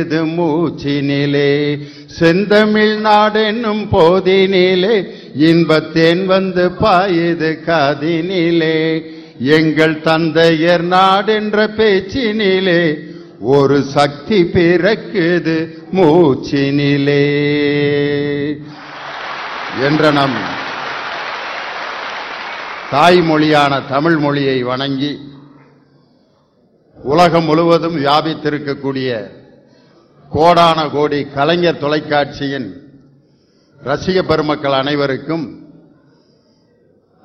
இது மூச்சினிலே. செந்தமிழ் நாடென்னும் போதினிலே இன்பத்தேன் வந்து பாயுது காதினிலே. எங்கள் தந்தையர் நாடென்ற பேச்சினிலே ஒரு சக்தி பிறக்குது மூச்சினிலே. என்ற நம் தாய்மொழியான தமிழ் மொழியை வணங்கி உலகம் முழுவதும் வியாபித்திருக்கக்கூடிய கோடான கோடி கலைஞர் தொலைக்காட்சியின் ரசிக பெருமக்கள் அனைவருக்கும்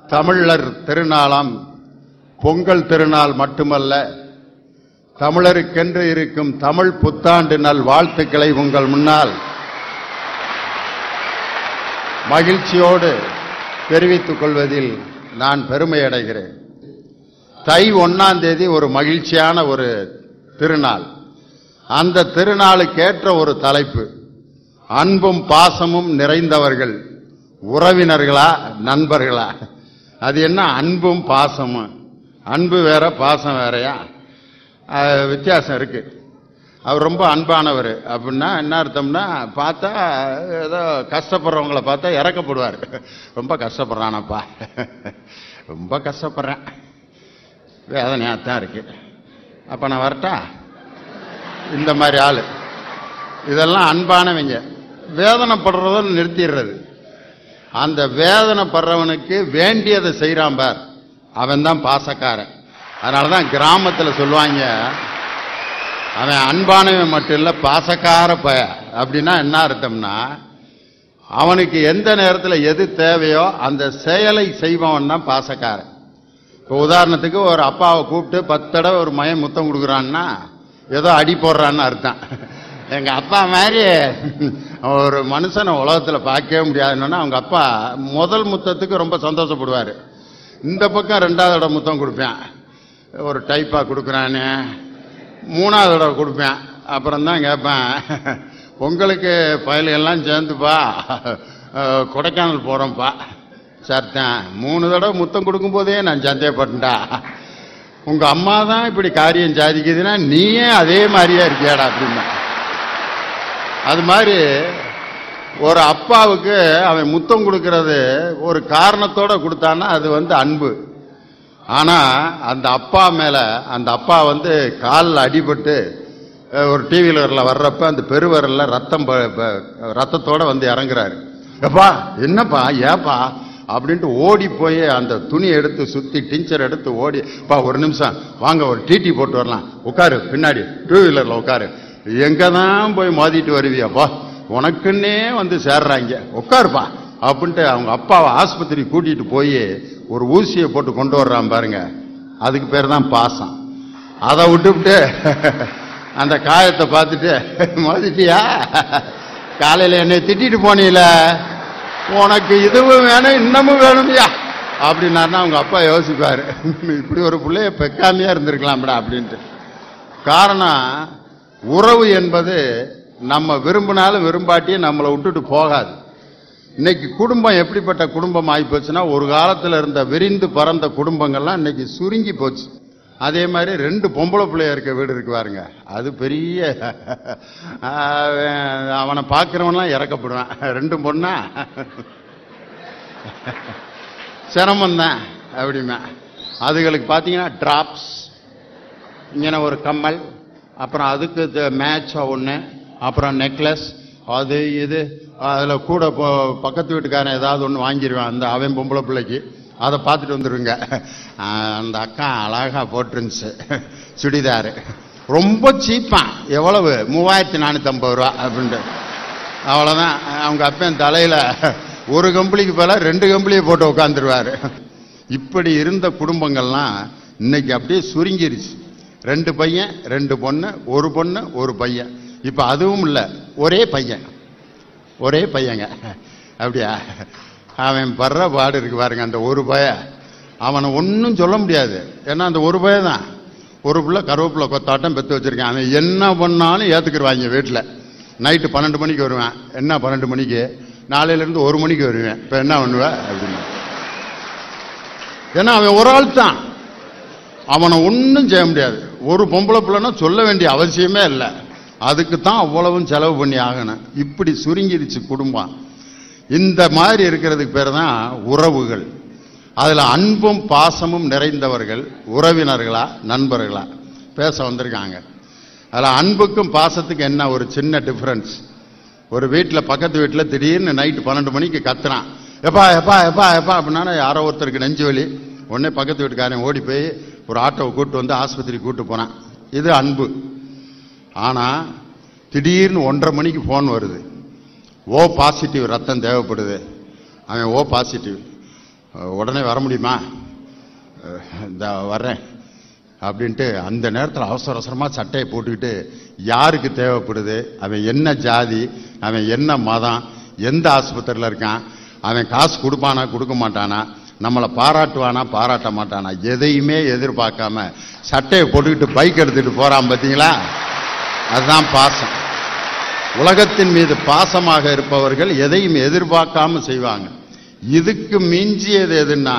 தமிழர் திருநாளாம் பொங்கல் திருநாள் மட்டுமல்ல தமிழருக்கென்று இருக்கும் தமிழ் புத்தாண்டு நல் வாழ்த்துக்களை உங்கள் முன்னால் மகிழ்ச்சியோடு தெரிவித்துக் கொள்வதில் நான் பெருமை அடைகிறேன் தை ஒன்னாம் தேதி ஒரு மகிழ்ச்சியான ஒரு திருநாள். அந்த திருநாளுக்கேற்ற ஒரு தலைப்பு. அன்பும் பாசமும் நிறைந்தவர்கள் உறவினர்களா நண்பர்களா? அது என்ன அன்பும் பாசமும்? அன்பு வேற பாசம் வேறையா? வித்தியாசம் இருக்கு. அவர் ரொம்ப அன்பானவர். அப்படின்னா என்ன அர்த்தம்னா பார்த்தா ஏதோ கஷ்டப்படுறவங்கள பார்த்தா இறக்கப்படுவார். ரொம்ப கஷ்டப்படுறானப்பா. ரொம்ப கஷ்டப்படுறேன். வேதனையாக தான் இருக்கு. அப்போ நான் வரட்டா? இந்த மாதிரி ஆள். இதெல்லாம் அன்பானவங்க. வேதனைப்படுறத நிறுத்திடுறது. அந்த வேதனைப்படுறவனுக்கு வேண்டியதை செய்கிறான் பார். அவன் தான் பாசக்காரன். அதனால தான் கிராமத்தில் சொல்லுவாங்க அவன் அன்பானவன் மட்டும் இல்லை பாசக்கார பய அப்படின்னா என்ன அர்த்தம்னா அவனுக்கு எந்த நேரத்தில் எது தேவையோ அந்த செயலை செய்பவன் தான் பாசக்காரன். இப்போ உதாரணத்துக்கு ஒரு அப்பாவை கூப்பிட்டு பத்து தடவை ஒரு மயம் முத்தம் கொடுக்குறான்னா ஏதோ அடி போடுறான்னு அர்த்தம். எங்க அப்பா மாதிரி ஒரு மனுஷனை உலகத்தில் பார்க்கவே முடியாதுன்னா அவங்க அப்பா முதல் முத்தத்துக்கு ரொம்ப சந்தோஷப்படுவார். இந்த பக்கம் ரெண்டாவது தடவை முத்தம் கொடுப்பேன். ஒரு டைப்பாக கொடுக்குறானே. மூணாவது தடவை கொடுப்பேன். அப்புறம் தான் கேட்பேன் உங்களுக்கு பயலுகெல்லாம் சேர்ந்துப்பா. கொடைக்கானல் போகிறோம்ப்பா சர்த்தன். மூணு தடவை முத்தம் கொடுக்கும் போதே நான் சந்தேகப்பட்டேன்டா. உங்க அம்மா தான் இப்படி காரியம் சாதிக்குதுன்னா நீயே அதே மாதிரியா இருக்கியாடா அப்படின்னா. அது மாதிரி ஒரு அப்பாவுக்கு அவன் முத்தம் கொடுக்கறது ஒரு காரணத்தோட கொடுத்தான்னா அது வந்து அன்பு. ஆனா அந்த அப்பா மேல அந்த அப்பா வந்து காலில் அடிபட்டு ஒரு டீ வீலர்ல வர்றப்ப அந்த பெருவரல்ல ரத்தம் ரத்தத்தோட வந்து இறங்குறாரு. எப்பா? என்னப்பா ஏப்பா? அப்படின்ட்டு ஓடி போய் அந்த துணி எடுத்து சுற்றி டிஞ்சர் எடுத்து ஓடி பா ஒரு நிமிஷம் வாங்க ஒரு டிடி போட்டு வரலாம். உட்காரு பின்னாடி டூ வீலரில் உட்காரு. எங்கே தான் போய் மோதிட்டு வருவியாப்பா உனக்குன்னே வந்து சேர்றாங்க. உட்காருப்பா அப்படின்ட்டு அவங்க அப்பாவை ஆஸ்பத்திரி கூட்டிகிட்டு போய் ஒரு ஊசியை போட்டு கொண்டு வர்றான் பாருங்க. அதுக்கு பேர் தான் பாசம். அதை விட்டுவிட்டு அந்த காயத்தை பார்த்துட்டு மோதிட்டியா? காலையில் என்னை திட்டிட்டு போனீங்களே? உனக்கு இதுவும் வேணும் இன்னமும் வேணும்யா. அப்படின்னாருன்னா அவங்க அப்பா யோசிப்பார். இப்படி ஒரு பிள்ளைய பெக்காமையா இருந்திருக்கலாம்டா அப்படின்ட்டு. காரணம் உறவு என்பது நம்ம விரும்பினாலும் விரும்பாட்டியும் நம்மளை விட்டுட்டு போகாது. இன்னைக்கு குடும்பம் எப்படிப்பட்ட குடும்பம் ஆகி போச்சுன்னா ஒரு காலத்தில் இருந்த விரிந்து பறந்த குடும்பங்கள்லாம் இன்னைக்கு சுருங்கி போச்சு. அதே மாதிரி ரெண்டு பொம்பளை பிள்ளையா இருக்க வீடு இருக்கு பாருங்க. அது பெரிய அவனை பார்க்குறவன்லாம் இறக்கப்படுவான் ரெண்டு பொண்ணா? சிரமம்தான் அப்படிமா அதுகளுக்கு பார்த்தீங்கன்னா டிராப்ஸ் இங்கே ஒரு கம்மல் அப்புறம் அதுக்கு மேட்ச் ஒன்று அப்புறம் நெக்லஸ் அது இது அதில் கூட பக்கத்து வீட்டுக்காரன் ஏதாவது ஒன்று வாங்கிடுவான் அந்த அவன் பொம்பளை பிள்ளைக்கு. அதை பார்த்துட்டு வந்துடுங்க அந்த அக்கா அழகா போட்டிருந்துச்சு. சுடிதாரு. ரொம்ப சீப்பான். எவ்வளவு? மூவாயிரத்தி நானூற்றம்பது ரூபா அப்படின்ட்டு. அவ்வளோதான் அவங்க அப்பன் தலையில் ஒரு கம்பளிக்கு போல ரெண்டு கம்பளியை போட்டு உட்காந்துருவாரு இப்படி இருந்த குடும்பங்கள்லாம் இன்னைக்கு அப்படியே சுருங்கிருச்சு. ரெண்டு பையன் ரெண்டு பொண்ணு ஒரு பொண்ணு ஒரு பையன். இப்போ அதுவும் இல்லை ஒரே பையன். ஒரே பையங்க. அப்படியா? அவன் படுற பாடு இருக்கு பாருங்க அந்த ஒரு பய. அவனை ஒன்றும் சொல்ல முடியாது. ஏன்னா அந்த ஒரு பய தான். ஒரு பிள்ளை கருவேப்பிலை கொத்தாட்டம் பெற்று வச்சிருக்கான். அவன் என்ன பண்ணாலும் ஏத்துக்கிடுவாங்க வீட்டில் நைட்டு பன்னெண்டு மணிக்கு வருவேன். என்ன பன்னெண்டு மணிக்கு? நாளையிலேருந்து ஒரு மணிக்கு வருவேன். இப்போ என்ன பண்ணுவேன் அப்படின்னு. ஏன்னா அவன் ஒரு ஆள் தான். அவனை ஒன்றும் செய்ய முடியாது. ஒரு பொம்பளை பிள்ளைன்னா சொல்ல வேண்டிய அவசியமே இல்லை. அதுக்கு தான் அவ்வளவும் செலவு பண்ணி ஆகணும். இப்படி சுருங்கிருச்சு குடும்பம். இந்த மாதிரி இருக்கிறதுக்கு பேர் தான் உறவுகள். அதில் அன்பும் பாசமும் நிறைந்தவர்கள் உறவினர்களா நண்பர்களா? பேச வந்திருக்காங்க. அதில் அன்புக்கும் பாசத்துக்கும் என்ன ஒரு சின்ன டிஃப்ரென்ஸ் ஒரு வீட்டில் பக்கத்து வீட்டில் திடீர்னு நைட்டு பன்னெண்டு மணிக்கு கத்துறான். எப்பா எப்பா எப்பா எப்பா அப்படின்னா யாரோ ஒருத்தருக்கு நெஞ்சு வலி. உடனே பக்கத்து வீட்டுக்காரன் ஓடி போய் ஒரு ஆட்டோவை கூப்பிட்டு வந்து ஆஸ்பத்திரி கூப்பிட்டு போனான். இது அன்பு. ஆனால் திடீர்னு ஒன்றரை மணிக்கு ஃபோன் வருது. ஓ பாசிட்டிவ் ரத்தம் தேவைப்படுது. அவன் ஓ பாசிட்டிவ். உடனே வர முடியுமா? இந்த வர்றேன். அப்படின்ட்டு அந்த நேரத்தில் அவசர அவசரமாக சட்டையை போட்டுக்கிட்டு யாருக்கு தேவைப்படுது? அவன் என்ன ஜாதி? அவன் என்ன மதம்? எந்த ஆஸ்பத்திரியில் இருக்கான்? அவன் காசு கொடுப்பானா கொடுக்க மாட்டானா? நம்மளை பாராட்டுவானா பாராட்ட மாட்டானா? எதையுமே எதிர்பார்க்காம சட்டையை போட்டுக்கிட்டு பைக் எடுத்துகிட்டு போகிறான் பார்த்தீங்களா அதுதான் பாசம். உலகத்தின் மீது பாசமாக இருப்பவர்கள் எதையும் எதிர்பார்க்காம செய்வாங்க. இதுக்கு மிஞ்சியது எதுன்னா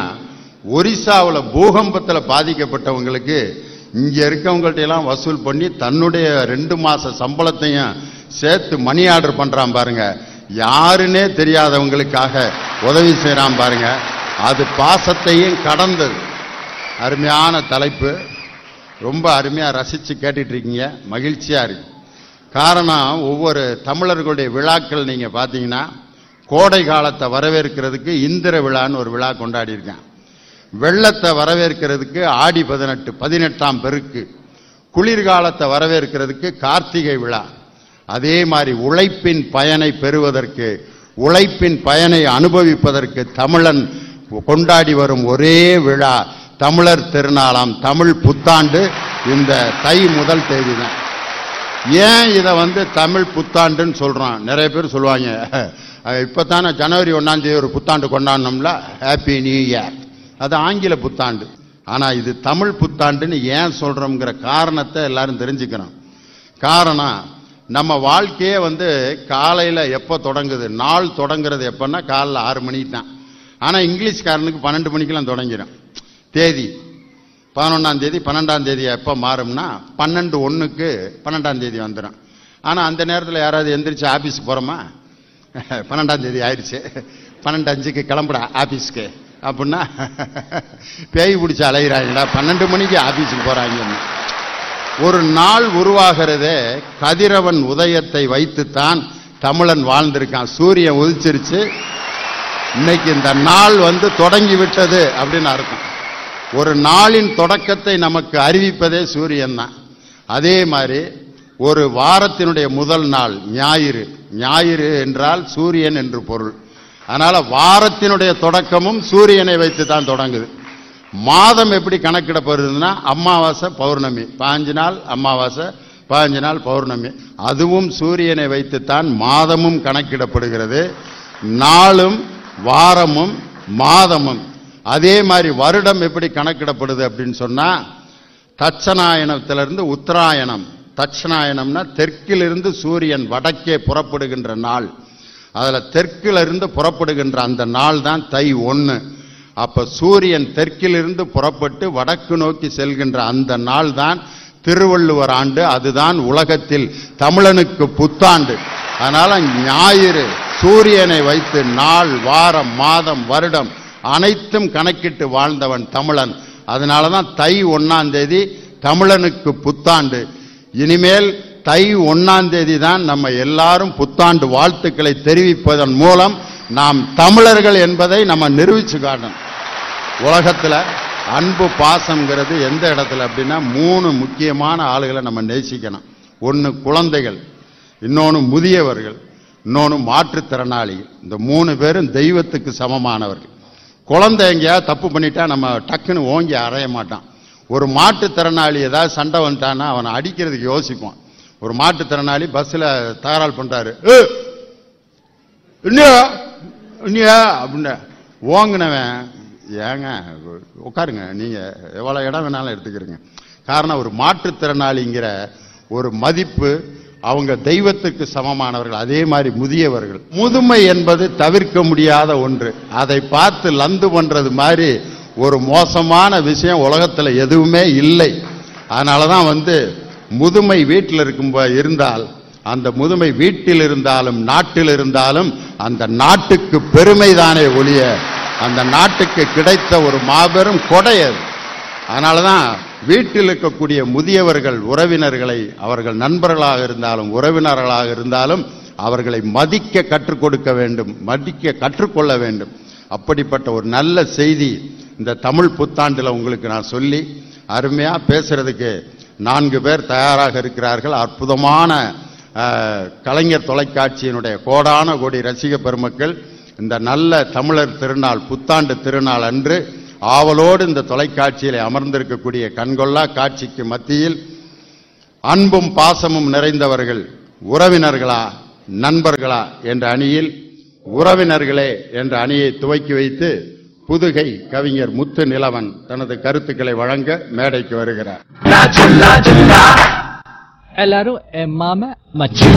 ஒரிசாவில் பூகம்பத்தில் பாதிக்கப்பட்டவங்களுக்கு இங்கே இருக்கவங்கள்ட்ட எல்லாம் வசூல் பண்ணி தன்னுடைய ரெண்டு மாத சம்பளத்தையும் சேர்த்து மணி ஆர்டர் பண்ணுறான் பாருங்க. யாருன்னே தெரியாதவங்களுக்காக உதவி செய்கிறான் பாருங்க. அது பாசத்தையும் கடந்தது. அருமையான தலைப்பு. ரொம்ப அருமையாக ரசித்து கேட்டுட்ருக்கீங்க மகிழ்ச்சியாக இருக்குது இருக்கு. காரணம் ஒவ்வொரு தமிழர்களுடைய விழாக்கள் நீங்க பார்த்தீங்கன்னா கோடை காலத்தை வரவேற்கிறதுக்கு இந்திர விழான்னு ஒரு விழா கொண்டாடி இருக்கேன் வெள்ளத்தை வரவேற்கிறதுக்கு ஆடி பதினெட்டு பதினெட்டாம் பெருக்கு. குளிர்காலத்தை வரவேற்கிறதுக்கு கார்த்திகை விழா. அதே மாதிரி உழைப்பின் பயனை பெறுவதற்கு உழைப்பின் பயனை அனுபவிப்பதற்கு தமிழன் கொண்டாடி வரும் ஒரே விழா தமிழர் திருநாளாம் தமிழ் புத்தாண்டு இந்த தை முதல் தேதி தான் ஏன் இதை வந்து தமிழ் புத்தாண்டுன்னு சொல்கிறான் நிறைய பேர் சொல்லுவாங்க. இப்போ தானே ஜனவரி ஒன்றாந்தேதி தேதி ஒரு புத்தாண்டு கொண்டாடணும்ல? ஹாப்பி நியூ இயர் அது ஆங்கில புத்தாண்டு. ஆனா இது தமிழ் புத்தாண்டுன்னு ஏன் சொல்றோம்ங்கிற காரணத்தை எல்லாரும் தெரிஞ்சுக்கணும். காரணம் நம்ம வாழ்க்கையே வந்து காலையில எப்போ தொடங்குது? நாள் தொடங்குறது எப்பன்னா காலைல ஆறு மணிக்கு தான் ஆனா இங்கிலீஷ்காரனுக்கு பன்னெண்டு மணிக்கெல்லாம் தொடங்கிடும் தேதி பதினொன்றாம் தேதி பன்னெண்டாம் தேதி எப்போ மாறும்னா பன்னெண்டு ஒன்றுக்கு பன்னெண்டாம் தேதி வந்துடும் ஆனால் அந்த நேரத்தில் யாராவது எந்திரிச்சு ஆஃபீஸுக்கு போகிறோமா பன்னெண்டாம் தேதி ஆயிடுச்சு. பன்னெண்டு அஞ்சுக்கு கிளம்புடா ஆஃபீஸ்க்கு அப்படின்னா பேய் பிடிச்சி அலைகிறாங்கடா பன்னெண்டு மணிக்கு ஆஃபீஸுக்கு போகிறாங்கன்னு ஒரு நாள் உருவாகிறதே கதிரவன் உதயத்தை வைத்துத்தான் தமிழன் வாழ்ந்திருக்கான். சூரியன் உதிச்சிருச்சு. இன்னைக்கு இந்த நாள் வந்து தொடங்கி விட்டது அப்படின்னு அர்த்தம். ஒரு நாளின் தொடக்கத்தை நமக்கு அறிவிப்பதே சூரியன் தான் அதே மாதிரி ஒரு வாரத்தினுடைய முதல் நாள் ஞாயிறு. ஞாயிறு என்றால் சூரியன் என்று பொருள். அதனால வாரத்தினுடைய தொடக்கமும் சூரியனை வைத்து தான் தொடங்குது. மாதம் எப்படி கணக்கிடப்படுதுன்னா அமாவாசை பௌர்ணமி. பாஞ்சு நாள் அமாவாசை பாஞ்சு நாள் பௌர்ணமி. அதுவும் சூரியனை வைத்துத்தான் மாதமும் கணக்கிடப்படுகிறது. நாளும் வாரமும் மாதமும். அதே மாதிரி வருடம் எப்படி கணக்கிடப்படுது அப்படின்னு சொன்னா தட்சநாயனத்திலிருந்து உத்தராயணம். தட்சநாயனம்னா தெற்கிலிருந்து சூரியன் வடக்கே புறப்படுகின்ற நாள். அதில் தெற்கிலிருந்து புறப்படுகின்ற அந்த நாள் தான் தை ஒன்று அப்போ சூரியன் தெற்கிலிருந்து புறப்பட்டு வடக்கு நோக்கி செல்கின்ற அந்த நாள் தான் திருவள்ளுவர் ஆண்டு. அதுதான் உலகத்தில் தமிழனுக்கு புத்தாண்டு. அதனால் ஞாயிறு சூரியனை வைத்து நாள் வாரம் மாதம் வருடம் அனைத்தும் கணக்கிட்டு வாழ்ந்தவன் தமிழன். அதனால தான் தை ஒன்னாம் தேதி தமிழனுக்கு புத்தாண்டு. இனிமேல் தை ஒன்னாம் தேதி தான் நம்ம எல்லாரும் புத்தாண்டு வாழ்த்துக்களை தெரிவிப்பதன் மூலம் நாம் தமிழர்கள் என்பதை நம்ம நிரூபிச்சு காட்டணும். உலகத்தில் அன்பு பாசம்ங்கிறது எந்த இடத்துல அப்படின்னா மூணு முக்கியமான ஆளுகளை நம்ம நேசிக்கணும். ஒன்று குழந்தைகள் இன்னொன்று முதியவர்கள் இன்னொன்று மாற்றுத்திறனாளிகள். இந்த மூணு பேரும் தெய்வத்துக்கு சமமானவர்கள். குழந்தை எங்கேயாவது தப்பு பண்ணிட்டா நம்ம டக்குன்னு ஓங்கி அறைய மாட்டான். ஒரு மாற்றுத்திறனாளி ஏதாவது சண்டை வந்துட்டான்னா அவனை அடிக்கிறதுக்கு யோசிப்பான். ஒரு மாற்றுத்திறனாளி பஸ்ஸில் தகராறு பண்ணுறாரு இல்லையா இல்லையா அப்படின்ன. அப்படின்னு ஏங்க உட்காருங்க நீங்கள் எவ்வளோ இடம் வேணாலும் எடுத்துக்கிறீங்க. காரணம் ஒரு மாற்றுத்திறனாளிங்கிற ஒரு மதிப்பு அவங்க தெய்வத்துக்கு சமமானவர்கள் அதே மாதிரி முதியவர்கள். முதுமை என்பது தவிர்க்க முடியாத ஒன்று. அதை பார்த்து லந்து பண்றது மாதிரி ஒரு மோசமான விஷயம் உலகத்துல எதுவுமே இல்லை. அதனாலதான் வந்து முதுமை வீட்டில் இருக்கும் இருந்தால் அந்த முதுமை வீட்டில் இருந்தாலும் நாட்டில் இருந்தாலும் அந்த நாட்டுக்கு பெருமைதானே ஒழிய அந்த நாட்டுக்கு கிடைத்த ஒரு மாபெரும் கொடை அது. அதனாலதான் வீட்டில் இருக்கக்கூடிய முதியவர்கள் உறவினர்களை அவர்கள் நண்பர்களாக இருந்தாலும் உறவினர்களாக இருந்தாலும் அவர்களை மதிக்க கற்றுக் கொடுக்க வேண்டும் மதிக்க கற்றுக்கொள்ள வேண்டும். அப்படிப்பட்ட ஒரு நல்ல செய்தி இந்த தமிழ் புத்தாண்டில் உங்களுக்கு நான் சொல்லி அருமையா பேசுறதுக்கு நான்கு பேர் தயாராக இருக்கிறார்கள். அற்புதமான கலைஞர் தொலைக்காட்சியினுடைய கோடான கோடி ரசிக பெருமக்கள் இந்த நல்ல தமிழர் திருநாள் புத்தாண்டு திருநாள் அன்று ஆவலோடு இந்த தொலைக்காட்சியிலே அமர்ந்திருக்கக்கூடிய கண்கொள்ளா காட்சிக்கு மத்தியில் அன்பும் பாசமும் நிறைந்தவர்கள் உறவினர்களா நண்பர்களா என்ற அணியில் உறவினர்களே என்ற அணியை துவக்கி வைத்து புதுகை கவிஞர் முத்து நிலவன் தனது கருத்துக்களை வழங்க மேடைக்கு வருகிறார். எல்லாரும் மாம மச்சி.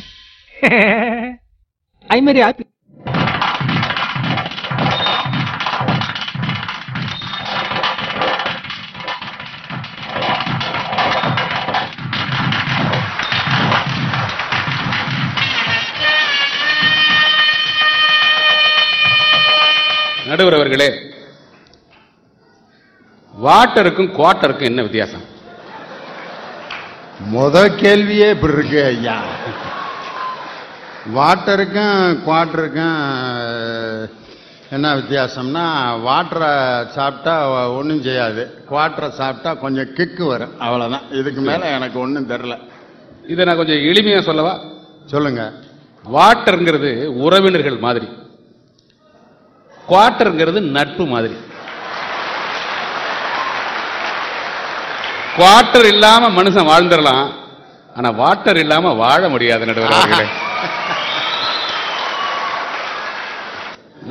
ஐ மேரி ஹாப்பி நடுவர் அவர்களே வாட்டருக்கும் குவாட்டருக்கும் என்ன வித்தியாசம்? முத கேள்வியே இப்படி இருக்கு ஐயா. வாட்டருக்கும் குவாட்டருக்கும் என்ன வித்தியாசம்னா வாட்டரை சாப்பிட்டா ஒன்றும் செய்யாது. குவாட்டரை சாப்பிட்டா கொஞ்சம் கிக்கு வரும். அவ்வளோதான் இதுக்கு மேலே எனக்கு ஒன்றும் தெரில இதை நான் கொஞ்சம் எளிமையா சொல்லவா? சொல்லுங்க. வாட்டர்ங்கிறது உறவினர்கள் மாதிரி. குவாட்டர்ங்கிறது நட்பு மாதிரி. குவாட்டர் இல்லாம மனுஷன் வாழ்ந்துடலாம். ஆனா வாட்டர் இல்லாம வாழ முடியாது நடுவர் அவர்களே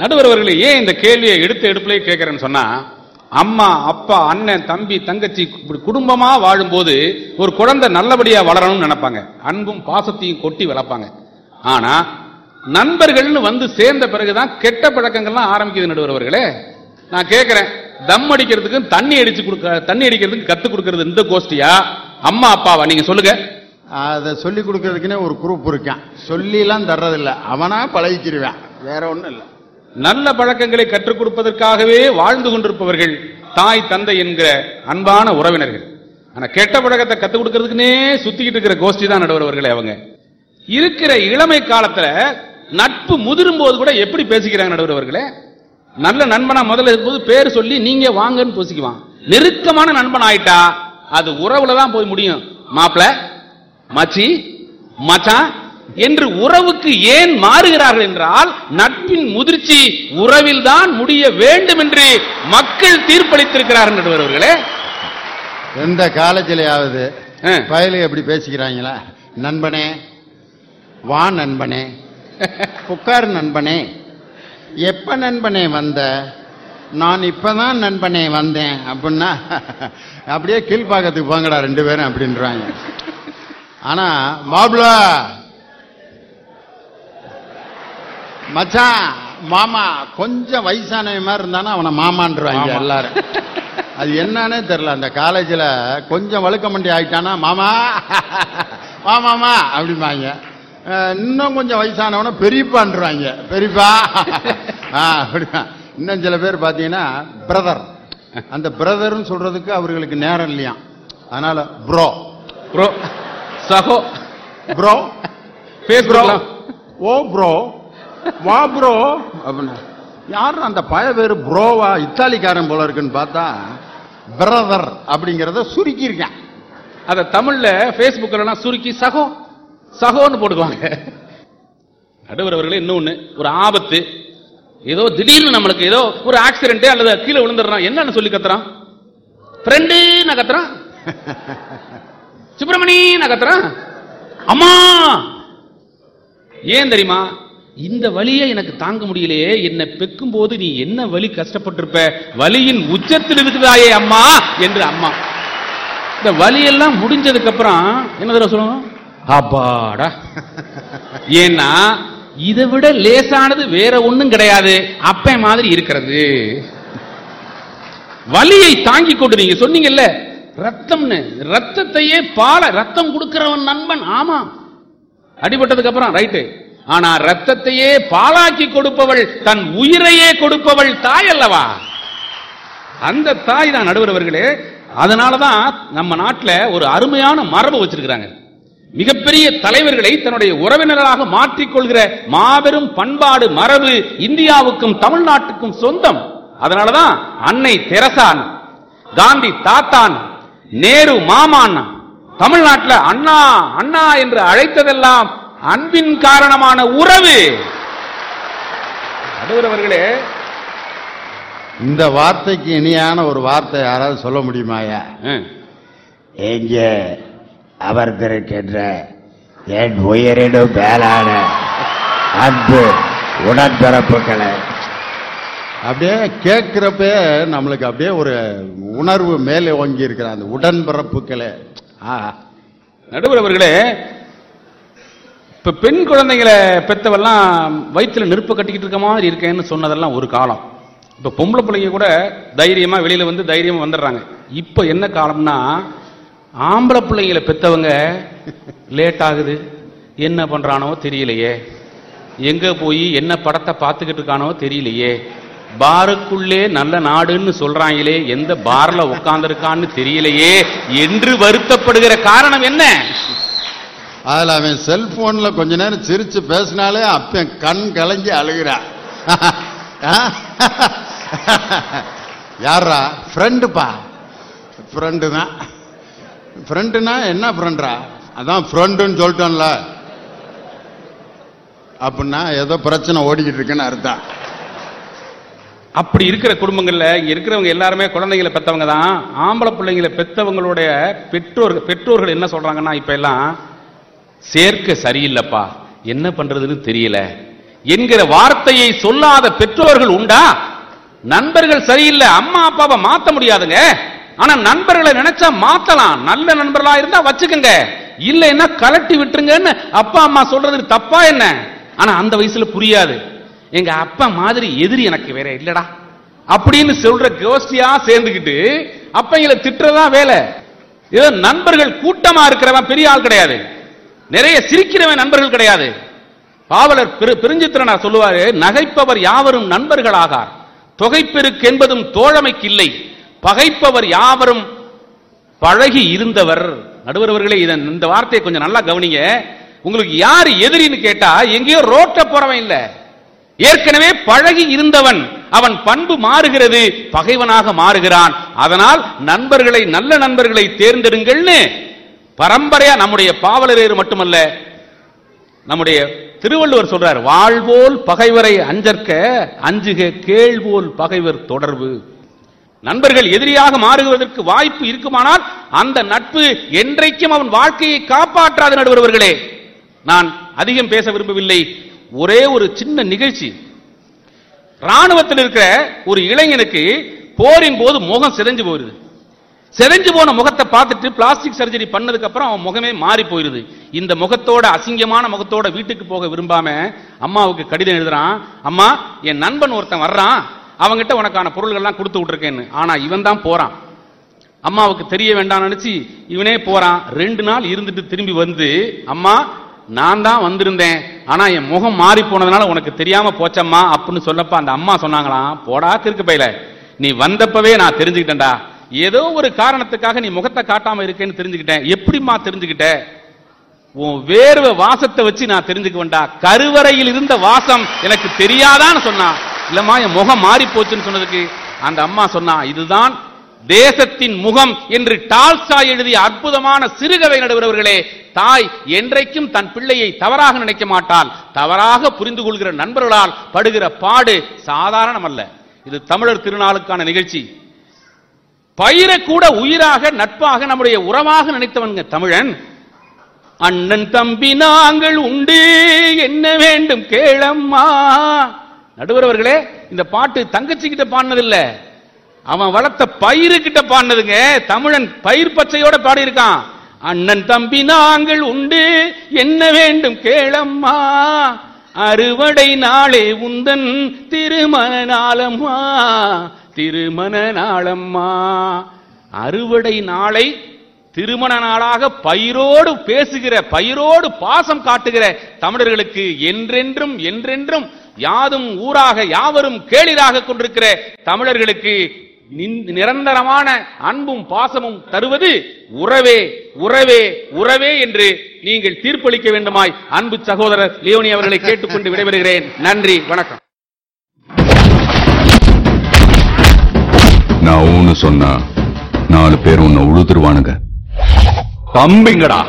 நடுவர் அவர்களே ஏன் இந்த கேள்வியை எடுத்து எடுப்புலயே கேட்கிறேன்னு சொன்னா அம்மா அப்பா அண்ணன் தம்பி தங்கச்சி இப்படி குடும்பமா வாழும்போது ஒரு குழந்தை நல்லபடியா வளரணும்னு நினைப்பாங்க. அன்பும் பாசத்தையும் கொட்டி வளர்ப்பாங்க. ஆனா நண்பர்கள்னு வந்து சேர்ந்த பிறகுதான் கெட்ட பழக்கங்கள்லாம் ஆரம்பிக்குது நடுவர்களே நான் கேட்கிறேன் தம் அடிக்கிறதுக்கு தண்ணி அடிச்சு கொடுக்க தண்ணி அடிக்கிறதுக்கு கத்து கொடுக்கறது இந்த கோஷ்டியா? அம்மா அப்பாவா? நீங்க சொல்லுங்க. அதை சொல்லி கொடுக்கறதுக்குன்னே ஒரு குரூப் இருக்கான். சொல்லிலாம் தர்றதில்ல. அவனா பழகிக்கிருவேன். வேற ஒன்றும் இல்லை. நல்ல பழக்கங்களை கற்றுக் கொடுப்பதற்காகவே வாழ்ந்து கொண்டிருப்பவர்கள் தாய் தந்தை என்கிற அன்பான உறவினர்கள். ஆனா கெட்ட பழக்கத்தை கத்துக் கொடுக்கறதுக்குன்னே சுத்திக்கிட்டு இருக்கிற கோஷ்டி தான் நடுவர்களே அவங்க. இருக்கிற இளமை காலத்துல நட்பு முதிரும் போது கூட எப்படி பேசிக்கிறாங்க நடுவர்களே நல்ல நண்பனா முதல்ல இருக்கும்போது பேர் சொல்லி நீங்க வாங்கன்னு பேசிக்குவான். நெருக்கமான நண்பன் ஆயிட்டா அது உறவுல தான் போய் முடியும். மாப்பிள மச்சி மச்சான் என்று உறவுக்கு ஏன் மாறுகிறார்கள் என்றால் நட்பின் முதிர்ச்சி உறவில் தான் முடிய வேண்டும் என்று மக்கள் தீர்ப்பளித்திருக்கிறார்கள் நடுவர் அவர்களே எந்த காலேஜிலையாவது ஆ. பயலுக எப்படி பேசிக்கிறாங்களா? நண்பனே வா நண்பனே உட்கார் நண்பனே எப்ப நண்பனே வந்த? நான் இப்பதான் நண்பனே வந்தேன் அப்படின்னா அப்படியே கீழ்ப்பாக்கத்துக்கு போங்கடா ரெண்டு பேரும் அப்படின்றாங்க. ஆனா மாப்பிள மச்சான் மாமா கொஞ்சம் வயசானவன் மாதிரி இருந்தானா அவனை மாமான்றாங்க. எல்லாரும். அது என்னன்னே தெரியல அந்த காலேஜில் கொஞ்சம் வழுக்க மண்டி ஆயிட்டானா மாமா மாமாமா அப்படிம்பாங்க. இன்னும் கொஞ்சம் வயசானவன பெரியப்பான்றாங்க பெரியப்பா ஆ, அப்படிதான் இன்னும் சில பேர் பார்த்தீங்கன்னா பிரதர் அந்த பிரதர்னு சொல்றதுக்கு அவர்களுக்கு நேரம் இல்லையா அதனால ப்ரோ ப்ரோ சகோ. ப்ரோ பேஸ்புக்ல ஓ ப்ரோ வா ப்ரோ அப்படின்னா யாரும் அந்த பய பேரு ப்ரோவா இத்தாலிக்காரன் போல இருக்குன்னு பார்த்தா பிரதர் அப்படிங்கிறத சுருக்கியிருக்கேன். அத தமிழ்ல எல்லாம் சுருக்கி சகோ. சகோன்னு போட்டுக்குவாங்க. நடுவர் அவர்களே இன்னொன்னு ஒரு ஆபத்து. ஏதோ திடீர்னு நம்மளுக்கு ஏதோ ஒரு ஆக்சிடென்ட் அல்லது கீழே விழுந்துடுறான். என்னன்னு சொல்லி கத்துறான்? ஃப்ரெண்டு நான் கத்துறான் சுப்பிரமணி நான் கத்துறான் அம்மா! ஏன் தெரியுமா? இந்த வலியை எனக்கு தாங்க முடியலையே. என்னை பெக்கும் போது நீ என்ன வலி கஷ்டப்பட்டிருப்ப? வலியின் உச்சத்தில் இருக்கிறாயே அம்மா என்று அம்மா. இந்த வலியெல்லாம் முடிஞ்சதுக்கு அப்புறம் என்ன தடவை சொல்லணும்? அப்பாடா. ஏன்னா இதை விட லேசானது வேற ஒண்ணும் கிடையாது. அப்ப மாதிரி இருக்கிறது. வலியை தாங்கி கொண்டு நீங்க சொன்னீங்கல்ல ரத்தம்னு. ரத்தத்தையே பால ரத்தம் கொடுக்கிறவன் நண்பன். ஆமா. அடிபட்டதுக்கு அப்புறம் ரைட்டு. ஆனா ரத்தத்தையே பாலாக்கி கொடுப்பவள் தன் உயிரையே கொடுப்பவள் தாய் அல்லவா? அந்த தாய் தான் நடுவரவர்களே அதனாலதான் நம்ம நாட்டில் ஒரு அருமையான மரபு வச்சிருக்கிறாங்க. மிகப்பெரிய தலைவர்களை தன்னுடைய உறவினர்களாக மாற்றிக்கொள்கிற மாபெரும் பண்பாடு மரபு இந்தியாவுக்கும் தமிழ்நாட்டுக்கும் சொந்தம். அதனாலதான் அன்னை தெரசான் காந்தி தாத்தான் நேரு மாமான் தமிழ்நாட்டில் அண்ணா அண்ணா என்று அழைத்ததெல்லாம் அன்பின் காரணமான உறவு. நடுவரவர்களே இந்த வார்த்தைக்கு இனியான ஒரு வார்த்தை யாராவது சொல்ல முடியுமாயா. எங்கே அமர்ந்திருக்கின்ற என் உயிரினும் மேலான அன்பு உடன்பிறப்புகளை. அப்படியே கேட்கிறப்ப நம்மளுக்கு அப்படியே ஒரு உணர்வு மேலே ஓங்கி இருக்கிற அந்த உடன்பிறப்புகளே. ஆ நடுவர் அவர்களே இப்போ பெண் குழந்தைங்களை பெற்றவெல்லாம் வயிற்றுல நெருப்பு கட்டிக்கிட்டு இருக்க மாதிரி இருக்கேன்னு சொன்னதெல்லாம் ஒரு காலம். இப்போ பொம்பளை பிள்ளைங்க கூட தைரியமாக வெளியில் வந்து தைரியமாக வந்துடுறாங்க. இப்போ என்ன காலம்னா ஆம்பளை பிள்ளைங்களை பெற்றவங்க லேட் ஆகுது. என்ன பண்ணுறானோ தெரியலையே. எங்கே போய் என்ன படத்தை பார்த்துக்கிட்டு இருக்கானோ தெரியலையே. பாருக்குள்ளே நல்ல நாடுன்னு சொல்றாங்களே எந்த பார்ல உட்காந்துருக்கான்னு தெரியலையே என்று வருத்தப்படுகிற காரணம் என்ன? அதில் அவன் செல்ஃபோனில் கொஞ்ச நேரம் சிரித்து பேசினாலே அப்ப கண் கலைஞ்சி அழுகிறான் யாரா ஃப்ரெண்டுப்பா ஃப்ரெண்டு தான் ஃப்ரெண்டுனா என்ன ஃப்ரெண்டா அதான் ஃப்ரெண்டுன்னு சொல்லிட்டோம்ல. அப்படின்னா ஏதோ பிரச்சனை ஓடிக்கிட்டு இருக்குன்னு அர்த்தம். அப்படி இருக்கிற குடும்பங்கள்ல இருக்கிறவங்க எல்லாருமே குழந்தைங்களை பெற்றவங்க தான் ஆம்பளை பிள்ளைங்களை பெற்றவங்களுடைய பெற்றோர்கள் பெற்றோர்கள் என்ன சொல்றாங்கன்னா இப்ப எல்லாம் சேர்க்க சரியில்லைப்பா. என்ன பண்றதுன்னு தெரியல. என்கிற வார்த்தையை சொல்லாத பெற்றோர்கள் உண்டா? நண்பர்கள் சரியில்லை அம்மா அப்பாவை மாத்த முடியாதுங்க. ஆனா நண்பர்களை நினைச்சா மாத்தலாம். நல்ல நண்பர்களா இருந்தா வச்சுக்கோங்க. இல்லைன்னா கலட்டி விட்டுருங்கன்னு அப்பா அம்மா சொல்றது தப்பா என்ன? ஆனா அந்த வயசுல புரியாது. எங்க அப்பா மாதிரி எதிரி எனக்கு வேற இல்லடா. அப்படின்னு சொல்ற கோஷ்டியா சேர்ந்துக்கிட்டு அப்பங்களை திட்டுறதா வேலை. ஏதோ நண்பர்கள் கூட்டமா இருக்கிறவன் பெரிய ஆள் கிடையாது. நிறைய சிரிக்கிறவன் நண்பர்கள் கிடையாது. பாவலர் பெரு- பெருஞ்சித்திரனார் சொல்லுவாரு நகைப்பவர் யாவரும் நண்பர்களாகார். தொகைப்பெருக்கு என்பதும் தோழமைக்கு இல்லை பகைப்பவர் யாவரும் பழகி இருந்தவர். நடுவரவர்களே இதன் இந்த வார்த்தையை கொஞ்சம் நல்லா கவனிங்க. உங்களுக்கு யார் எதிரின்னு கேட்டா எங்கேயோ ரோட்ட போறவன் இல்ல. ஏற்கனவே பழகி இருந்தவன். அவன் பண்பு மாறுகிறது பகைவனாக மாறுகிறான். அதனால் நண்பர்களை நல்ல நண்பர்களை தேர்ந்தெடுங்கள்னு பரம்பரையா நம்முடைய பாவலரேறு மட்டுமல்ல நம்முடைய திருவள்ளுவர் சொல்றார் வாழ்வோல் பகைவரை அஞ்சற்க அஞ்சுக கேள்வோல் பகைவர் தொடர்பு. நண்பர்கள் எதிரியாக மாறுவதற்கு வாய்ப்பு இருக்குமானால் அந்த நட்பு என்றைக்கும் அவன் வாழ்க்கையை காப்பாற்றாது நடுவர்களே நான் அதிகம் பேச விரும்பவில்லை. ஒரே ஒரு சின்ன நிகழ்ச்சி. ராணுவத்தில் இருக்கிற ஒரு இளைஞனுக்கு போரின் போது முகம் சிதைஞ்சு போயிருது. சிதைஞ்சு போன முகத்தை பார்த்துட்டு பிளாஸ்டிக் சர்ஜரி பண்ணதுக்கு அப்புறம் அவன் முகமே மாறி போயிருது. இந்த முகத்தோட அசிங்கமான முகத்தோட வீட்டுக்கு போக விரும்பாம அம்மாவுக்கு கடிதம் எழுதுறான். அம்மா என் நண்பன் ஒருத்தன் வர்றான். அவங்கிட்ட உனக்கான பொருள்கள்லாம் கொடுத்து விட்டுருக்கேன்னு. ஆனா இவன் தான் போறான். அம்மாவுக்கு தெரிய வேண்டாம் நினைச்சு இவனே போறான். ரெண்டு நாள் இருந்துட்டு திரும்பி வந்து அம்மா நான் தான் வந்திருந்தேன். ஆனா என் முகம் மாறி போனதுனால உனக்கு தெரியாம போச்சம்மா அப்படின்னு சொல்லப்ப அந்த அம்மா சொன்னாங்களாம். போடா திருக்கு பையில. நீ வந்தப்பவே நான் தெரிஞ்சுக்கிட்டேன்டா. ஏதோ ஒரு காரணத்துக்காக நீ முகத்தை காட்டாம இருக்கேன்னு தெரிஞ்சுக்கிட்டேன். எப்படிம்மா தெரிஞ்சுக்கிட்ட? உன் வேர்வை வாசத்தை வச்சு நான் தெரிஞ்சுக்குவேன்டா. கருவறையில் இருந்த வாசம் எனக்கு தெரியாதான்னு சொன்னான் இல்லம்மா என் முகம் மாறி போச்சுன்னு சொன்னதுக்கு அந்த அம்மா சொன்னா இதுதான் தேசத்தின் முகம் என்று டால்சா எழுதிய அற்புதமான சிறுகதை நடுவரவர்களே தாய் என்றைக்கும் தன் பிள்ளையை தவறாக நினைக்க மாட்டால் தவறாக புரிந்து கொள்கிற நண்பர்களால் படுகிற பாடு சாதாரணமல்ல. இது தமிழர் திருநாளுக்கான நிகழ்ச்சி. பயிரை கூட உயிராக நட்பாக நம்முடைய உறவாக நினைத்தவனுங்க தமிழன். அண்ணன் தம்பி நாங்கள் உண்டு என்ன வேண்டும் கேளம்மா. நடுவரவர்களே இந்த பாட்டு தங்கச்சி கிட்ட பாடினதில்ல. அவன் வளர்த்த பயிரு கிட்ட பாடினதுங்க. தமிழன் பயிர் பச்சையோட பாடியிருக்கான். அண்ணன் தம்பி நாங்கள் உண்டு என்ன வேண்டும் கேளம்மா. அறுவடை நாளே உந்தன் திருமண நாளம்மா. திருமண நாளம்மா அறுவடை நாளை திருமண நாளாக பயிரோடு பேசுகிற பயிரோடு பாசம் காட்டுகிற தமிழர்களுக்கு என்றென்றும் என்றென்றும் யாதும் ஊராக யாவரும் கேளிராக கொண்டிருக்கிற தமிழர்களுக்கு நின்- நிரந்தரமான அன்பும் பாசமும் தருவது உறவே உறவே உறவே என்று நீங்கள் தீர்ப்பளிக்க வேண்டுமாய் அன்பு சகோதரர் லியோனி அவர்களை கேட்டுக்கொண்டு விடைபெறுகிறேன். நன்றி வணக்கம். ஊன்னு சொன்னா நாலு பேர் உன்னை உழுதுருவானுங்க. தம்பிங்கடா.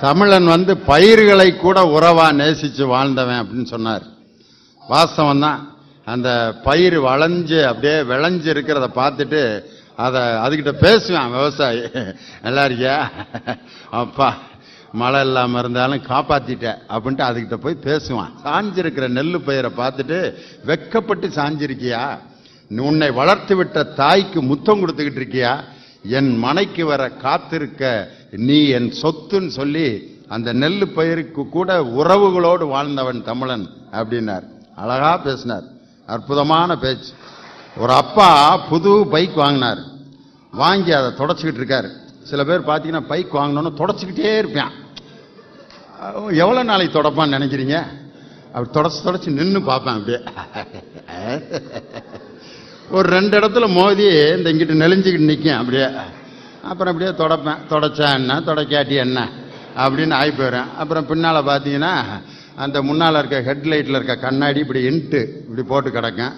தமிழன் வந்து பயிர்களை கூட உறவா நேசிச்சு வாழ்ந்தவன் அப்படின்னு சொன்னார். வாஸ்தவம் தான் அந்த பயிர் வளைஞ்சு அப்படியே விளைஞ்சு இருக்கிறத பார்த்துட்டு அதை அதுகிட்ட பேசுவேன் விவசாயி. நல்லா இருக்கியா? அப்பா மழை இல்லாமல் இருந்தாலும் காப்பாற்றிட்டேன் அப்படின்ட்டு அதுக்கிட்ட போய் பேசுவான். சாஞ்சிருக்கிற நெல் பயிரை பார்த்துட்டு வெக்கப்பட்டு சாஞ்சிருக்கியா? உன்னை வளர்த்து விட்ட தாய்க்கு முத்தம் கொடுத்துக்கிட்டு இருக்கியா? என் மனைக்கு வர காத்திருக்க நீ என் சொத்துன்னு சொல்லி அந்த நெல் பயிருக்கு கூட உறவுகளோடு வாழ்ந்தவன் தமிழன் அப்படின்னார். அழகா பேசினார். அற்புதமான பேச்சு. ஒரு அப்பா புது பைக் வாங்கினார். வாங்கி அதை தொடச்சிக்கிட்டு இருக்காரு. சில பேர் பார்த்தீங்கன்னா பைக் வாங்கினோன்னு தொடச்சிக்கிட்டே இருப்பேன். எவ்வளோ நாளைக்கு தொடப்பான்னு நினைக்கிறீங்க? அப்படி தொடச்சு தொடச்சி நின்று பார்ப்பேன் அப்படியே. ஒரு ரெண்டு இடத்துல மோதி இந்த இங்கிட்டு நெளிஞ்சுக்கிட்டு நிற்கும் அப்படியே. அப்புறம் அப்படியே தொடப்பேன். தொடச்சா என்ன? தொடக்காட்டி என்ன? அப்படின்னு ஆகி போயிடுறேன் அப்புறம் பின்னால் பார்த்தீங்கன்னா அந்த முன்னால் இருக்க ஹெட்லைட்டில் இருக்க கண்ணாடி இப்படி இன்ட்டு இப்படி போட்டு கிடக்கும்.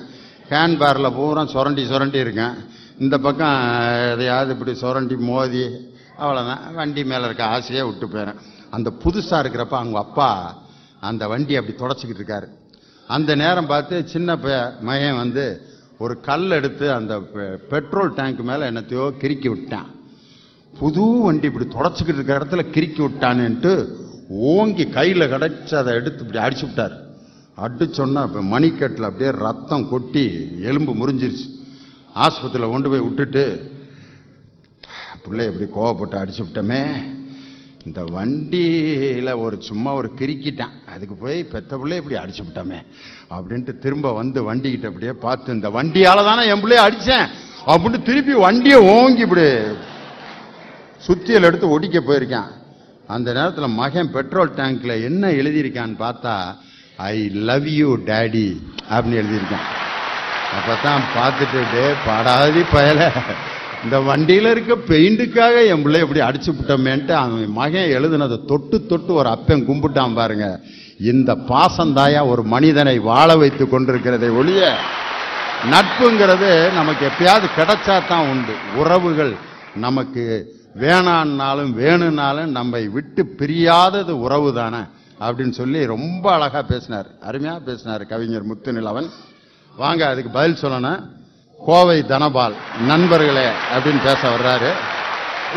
ஹேண்ட் பாரில் பூரா சுரண்டி சுரண்டி இருக்கேன் இந்த பக்கம் எதையாவது இப்படி சுரண்டி மோதி அவ்வளோதான் வண்டி மேலே இருக்க ஆசையே விட்டு போயிடுறேன் அந்த புதுசாக இருக்கிறப்ப அவங்க அப்பா அந்த வண்டி அப்படி தொடச்சிக்கிட்டு இருக்காரு. அந்த நேரம் பார்த்து சின்ன பைய- வந்து ஒரு கல் எடுத்து அந்த பெ- பெட்ரோல் டேங்க் மேலே என்னத்தையோ கிறுக்கி விட்டான். புது வண்டி இப்படி தொடச்சிக்கிட்டு இருக்கிற இடத்துல கிறுக்கி விட்டானுன்ட்டு ஓங்கி கையில் கிடச்சி அதை எடுத்து இப்படி அடிச்சு விட்டார். அடிச்சோன்னா இப்போ மணிக்கட்டில் அப்படியே ரத்தம் கொட்டி எலும்பு முறிஞ்சிருச்சு. ஆஸ்பத்திரியில் கொண்டு போய் விட்டுட்டு பிள்ளை எப்படி கோவப்பட்டு அடிச்சு விட்டோமே. இந்த வண்டியில் ஒரு சும்மா ஒரு கிறுக்கிட்டான். அதுக்கு போய் பெத்த பிள்ளை இப்படி அடிச்சு விட்டோமே. அப்படின்ட்டு திரும்ப வந்து வண்டிக்கிட்ட அப்படியே பார்த்து இந்த வண்டியால் தானே என் பிள்ளைய அடித்தேன் அப்படின்ட்டு திருப்பி வண்டியை ஓங்கி இப்படி சுத்தியல் எடுத்து ஒடிக்க போயிருக்கேன். அந்த நேரத்தில் மகன் பெட்ரோல் டேங்க்ல என்ன எழுதியிருக்கான்னு பார்த்தா ஐ லவ் யூ டேடி அப்படின்னு எழுதியிருக்கான். அப்பதான் பார்த்துட்டு டே பாடாதி பயல. இந்த வண்டியில இருக்க பெயிண்டுக்காக என் பிள்ளை இப்படி அடிச்சு விட்டோமேன்ட்டு அவன் மகன் எழுதுனதை தொட்டு தொட்டு ஒரு அப்பன் கும்பிட்டான் பாருங்க. இந்த பாசந்தாயா ஒரு மனிதனை வாழ வைத்து கொண்டிருக்கிறதை ஒழிய நட்புங்கிறது நமக்கு எப்பயாவது கிடைச்சா தான் உண்டு. உறவுகள் நமக்கு வேணான்னாலும் வேணும்னாலும் நம்மை விட்டு பிரியாதது உறவு தானே அப்படின்னு சொல்லி ரொம்ப அழகா பேசினார். அருமையா பேசினார் கவிஞர் முத்துநிலவன் வாங்க அதுக்கு பதில் சொல்லணும். கோவை தனபால் நண்பர்களே அப்படின்னு பேச வர்றாரு.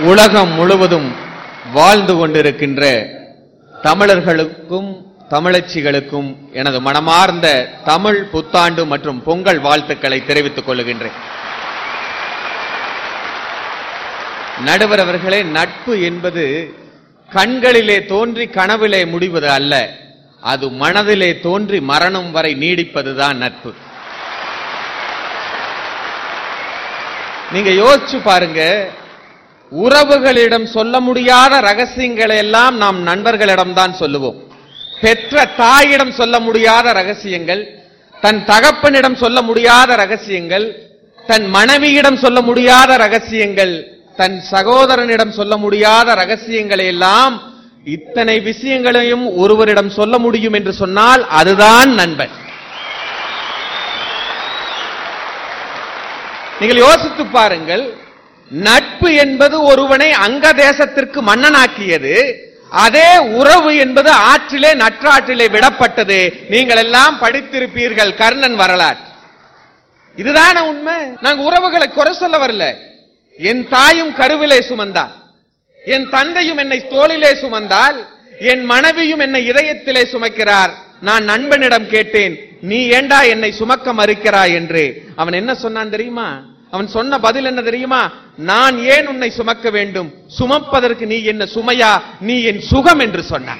உலகம் முழுவதும் வாழ்ந்து கொண்டிருக்கின்ற தமிழர்களுக்கும் தமிழச்சிகளுக்கும் எனது மனமார்ந்த தமிழ் புத்தாண்டு மற்றும் பொங்கல் வாழ்த்துக்களை தெரிவித்துக் கொள்கின்றேன். நடுவர் அவர்களே நட்பு என்பது கண்களிலே தோன்றி கனவிலே முடிவது அல்ல. அது மனதிலே தோன்றி மரணம் வரை நீடிப்பதுதான் நட்பு. நீங்க யோசிச்சு பாருங்க உறவுகளிடம் சொல்ல முடியாத ரகசியங்களை எல்லாம் நாம் நண்பர்களிடம் தான் சொல்லுவோம். பெற்ற தாயிடம் சொல்ல முடியாத ரகசியங்கள் தன் தகப்பனிடம் சொல்ல முடியாத ரகசியங்கள் தன் மனைவியிடம் சொல்ல முடியாத ரகசியங்கள் தன் சகோதரனிடம் சொல்ல முடியாத ரகசியங்களை எல்லாம் இத்தனை விஷயங்களையும் ஒருவரிடம் சொல்ல முடியும் என்று சொன்னால் அதுதான் நண்பன். நீங்கள் யோசித்து பாருங்கள் நட்பு என்பது ஒருவனை அங்க தேசத்திற்கு மன்னனாக்கியது அதே உறவு என்பது ஆற்றிலே நற்றாற்றிலே விடப்பட்டது. நீங்கள் எல்லாம் படித்திருப்பீர்கள் கர்ணன் வரலாறு. இதுதான உண்மை? நாங்க உறவுகளை குறை சொல்ல வரல. என் தாயும் கருவிலே சுமந்தார். என் தந்தையும் என்னை தோளிலே சுமந்தால் என் மனைவியும் என்னை இதயத்திலே சுமக்கிறார். நான் நண்பனிடம் கேட்டேன் நீ ஏண்டா என்னை சுமக்க மறுக்கிறாய்? என்று. அவன் என்ன சொன்னான் தெரியுமா? அவன் சொன்ன பதில் என்ன தெரியுமா? நான் ஏன் உன்னை சுமக்க வேண்டும்? சுமப்பதற்கு நீ என்ன சுமையா? நீ என் சுகம் என்று சொன்னான்.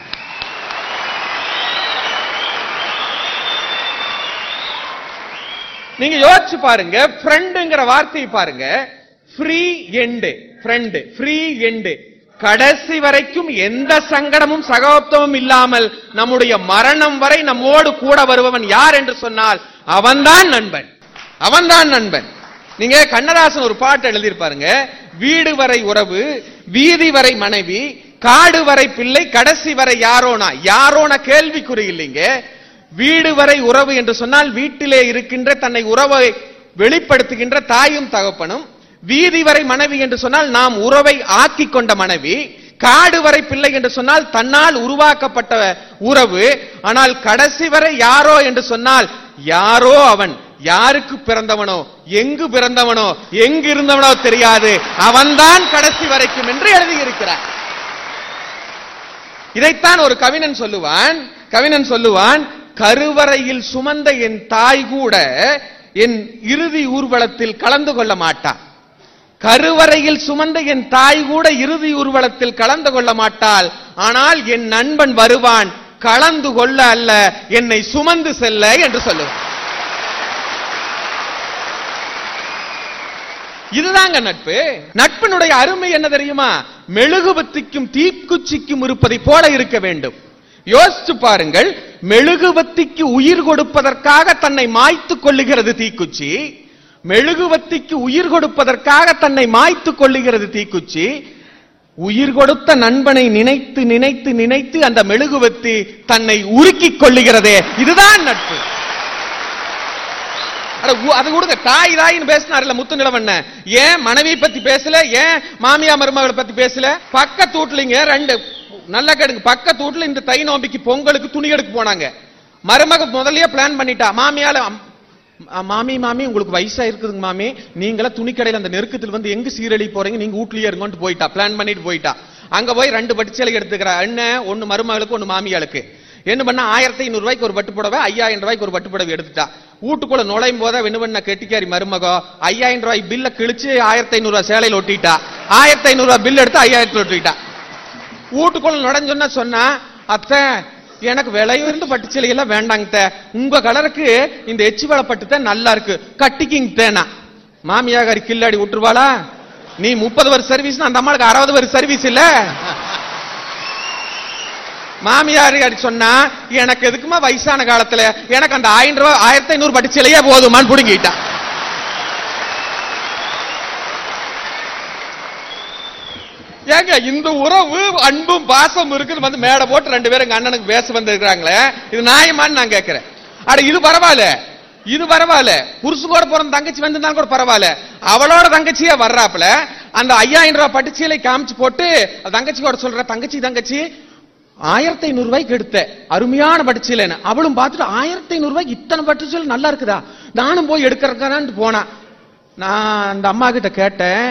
நீங்க யோசிச்சு பாருங்க ஃப்ரெண்டுங்கிற வார்த்தையை பாருங்க. Free end friend free end கடைசி வரைக்கும் எந்த சங்கடமும் சகோப்தமும் இல்லாமல் நம்முடைய மரணம் வரை நம்மோடு கூட வருபவன் யார் என்று சொன்னால் அவன்தான் நண்பன். அவன்தான் நண்பன். நீங்க கண்ணதாசன் ஒரு பாட்டு எழுதியிருப்பாருங்க. வீடு வரை உறவு வீதி வரை மனைவி காடு வரை பிள்ளை கடைசி வரை யாரோனா? யாரோனா கேள்விக்குறி இல்லைங்க. வீடு வரை உறவு என்று சொன்னால் வீட்டிலே இருக்கின்ற தன்னை உறவை வெளிப்படுத்துகின்ற தாயும் தகப்பனும் வீதி வரை மனைவி என்று சொன்னால் நாம் உறவை ஆக்கி கொண்ட மனைவி காடு வரை பிள்ளை என்று சொன்னால் தன்னால் உருவாக்கப்பட்ட உறவு ஆனால் கடைசி வரை யாரோ என்று சொன்னால் யாரோ அவன் யாருக்கு பிறந்தவனோ எங்கு பிறந்தவனோ எங்கு இருந்தவனோ தெரியாது. அவன்தான் கடைசி வரைக்கும் என்று எழுதியிருக்கிறார். இதைத்தான் ஒரு கவிஞன் சொல்லுவான் கவிஞன் சொல்லுவான் கருவறையில் சுமந்த என் தாய் கூட என் இறுதி ஊர்வலத்தில் கலந்து கொள்ள மாட்டான். கருவறையில் சுமந்த என் தாய் கூட இறுதி ஊர்வலத்தில் கலந்து கொள்ள மாட்டாள். ஆனால் என் நண்பன் வருவான். கலந்து கொள்ள அல்ல என்னை சுமந்து செல்ல என்று சொல்லுவான். இதுதாங்க நட்பு. நட்பினுடைய அருமை என்ன தெரியுமா? மெழுகுபத்திக்கும் தீக்குச்சிக்கும் இருப்பதை போல இருக்க வேண்டும். யோசிச்சு பாருங்கள் மெழுகுபத்திக்கு உயிர் கொடுப்பதற்காக தன்னை மாய்த்துக் கொள்ளுகிறது தீக்குச்சி. மெழுகுவத்திக்கு உயிர் கொடுப்பதற்காக தன்னை மாய்த்துக் கொள்ளுகிறது தீக்குச்சி. உயிர் கொடுத்த நண்பனை நினைத்து நினைத்து நினைத்து அந்த மெழுகுவத்தி தன்னை உருக்கிக் கொள்ளுகிறதே. இதுதான் நட்பு. அது கொடுங்க. தாய் தாயின்னு பேசினார்ல முத்து நிலவண்ண. ஏன் மனைவி பத்தி பேசல? ஏன் மாமியா மருமகளை பத்தி பேசல? பக்கத்து தூட்லிங்க ரெண்டு. நல்லா கேடுங்க. பக்கத்து தூட்ல இந்த தை நோம்பிக்கு பொங்கலுக்கு துணி எடுக்க போனாங்க. மருமக முதலிய பிளான் பண்ணிட்டா. மாமியால மாமி மாமி உங்களுக்கு வயசா இருக்குதுங்க மாமி. நீங்களா துணிக்கடையில் அந்த நெருக்கத்தில் வந்து எங்க சீரழி போறீங்க? நீங்க வீட்லயே இருங்கன்ட்டு போயிட்டா. பிளான் பண்ணிட்டு போயிட்டா. அங்க போய் ரெண்டு பட்டுச்சேலை எடுத்துக்கிறா. அண்ணன் ஒன்னு மருமகளுக்கு ஒன்னு மாமியாளுக்கு. என்ன பண்ண ஆயிரத்தி ஐநூறு ரூபாய்க்கு ஒரு பட்டு புடவை ஐயாயிரம் ரூபாய்க்கு ஒரு பட்டு புடவை எடுத்துட்டா. வீட்டுக்குள்ள நுழையும் போதே என்ன பண்ண கெட்டிக்காரி மருமகோ ஐயாயிரம் ரூபாய் பில்ல கிழிச்சு ஆயிரத்தி ஐநூறு ரூபாய் சேலையில் ஒட்டிட்டா. ஆயிரத்தி ஐநூறு ரூபாய் பில் எடுத்து ஐயாயிரத்துல ஒட்டிட்டா. வீட்டுக்குள்ள நுழைஞ்சோன்னா சொன்னா அத்தை எனக்கு விலை உயர்ந்த பட்டு சேலை எல்லாம் வேண்டாங்க உங்க கலருக்கு இந்த எச்சி வேலை பட்டு தான் நல்லா இருக்கு. கட்டிக்கிங்க தேனா மாமியாகாரி கில்லாடி விட்டுருவாளா? நீ முப்பது வருஷம் சர்வீஸ் அந்த அம்மாளுக்கு அறுபது வருஷம் சர்வீஸ் இல்ல? மாமியார் சொன்னா எனக்கு எதுக்குமா வயசான காலத்துல? எனக்கு அந்த ஆயிரம் ரூபாய் ஆயிரத்தி ஐநூறு பட்டு சேலையே போதுமான்னு புடுங்கிட்டான் ஏங்க இந்த உறவு அன்பும் பாசம் இருக்குது வந்து மேடை போட்டு ரெண்டு பேரும் எங்க அண்ணனுக்கு பேச வந்திருக்கிறாங்களே? இது நியாயமான்னு நான் கேட்கிறேன். அட இது பரவாயில்ல. இது பரவாயில்ல. புருஷன் கூட பிறந்த தங்கச்சி வந்திருந்தாலும் கூட பரவாயில்ல. அவளோட தங்கச்சியே வர்றாப்புல அந்த ஐயாயிரம் ரூபாய் பட்டுச்சீலை காமிச்சு போட்டு அந்த தங்கச்சி கூட சொல்ற தங்கச்சி தங்கச்சி ஆயிரத்தி ஐநூறு ரூபாய்க்கு எடுத்த அருமையான பட்டுச்சீலைன்னு. அவளும் பார்த்துட்டு ஆயிரத்தி ஐநூறு ரூபாய்க்கு இத்தனை பட்டுச்சீலை நல்லா இருக்குதா? நானும் போய் எடுக்கிறக்கான்னு போனா. நான் அந்த அம்மா கிட்ட கேட்டேன்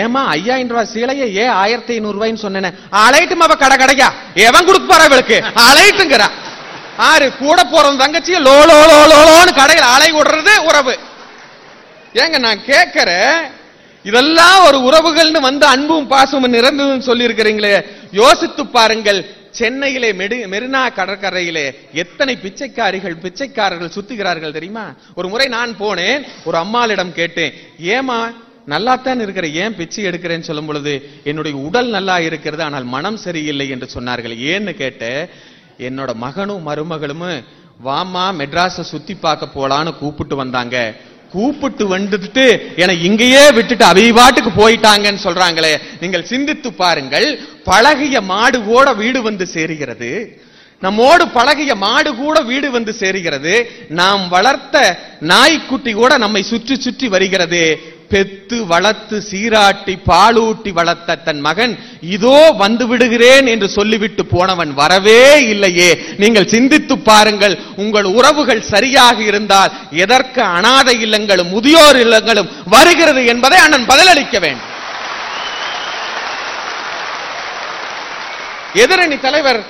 ஏமா ஐயாயிரம் ரூபாய் சீலைய ஏன் ஆயிரத்தி ஐநூறு ரூபாய்ன்னு சொன்னேன் அலைட்டும் அவ கடை கடைக்கா. எவன் கொடுக்க போறா இவளுக்கு? அலைட்டுங்கிறா ஆறு கூட போறவன் தங்கச்சிய லோ லோ லோ லோன்னு கடையில் அலை விடுறது உறவு. ஏங்க நான் கேட்கிறேன் இதெல்லாம் ஒரு உறவுகள்னு வந்து அன்பும் பாசமும் நிறந்ததுன்னு சொல்லி இருக்கிறீங்களே யோசித்து பாருங்கள் சென்னையிலே மெடு மெரினா கடற்கரையிலே எத்தனை பிச்சைக்காரிகள் பிச்சைக்காரர்கள் சுத்துகிறார்கள் தெரியுமா? ஒரு முறை நான் போனேன் ஒரு அம்மாளிடம் கேட்டேன் ஏமா நல்லாத்தான் இருக்கிற ஏன் பிச்சை எடுக்கிறேன்னு சொல்லும் பொழுது என்னுடைய உடல் நல்லா இருக்கிறது ஆனால் மனம் சரியில்லை என்று சொன்னார்கள். ஏன்னு கேட்ட என்னோட மகனும் மருமகளும் வாமா மெட்ராஸை சுத்தி பார்க்க போலான்னு கூப்பிட்டு வந்தாங்க. கூப்பிட்டு வந்துட்டு என இங்கேயே விட்டுட்டு அவை பாட்டுக்கு போயிட்டாங்கன்னு சொல்றாங்களே நீங்கள் சிந்தித்து பாருங்கள் பழகிய மாடு கூட வீடு வந்து சேருகிறது. நம்மோடு பழகிய மாடு கூட வீடு வந்து சேருகிறது. நாம் வளர்த்த நாய்க்குட்டி கூட நம்மை சுற்றி சுற்றி வருகிறது. பெத்து வளர்த்து சீராட்டி பாலூட்டி வளர்த்த தன் மகன் இதோ வந்து விடுகிறேன் என்று சொல்லிவிட்டு போனவன் வரவே இல்லையே. நீங்கள் சிந்தித்து பாருங்கள் உங்கள் உறவுகள் சரியாக இருந்தால் எதற்கு அனாதை இல்லங்களும் முதியோர் இல்லங்களும் வருகிறது என்பதை அண்ணன் பதிலளிக்க வேண்டும். எதிரணி தலைவர்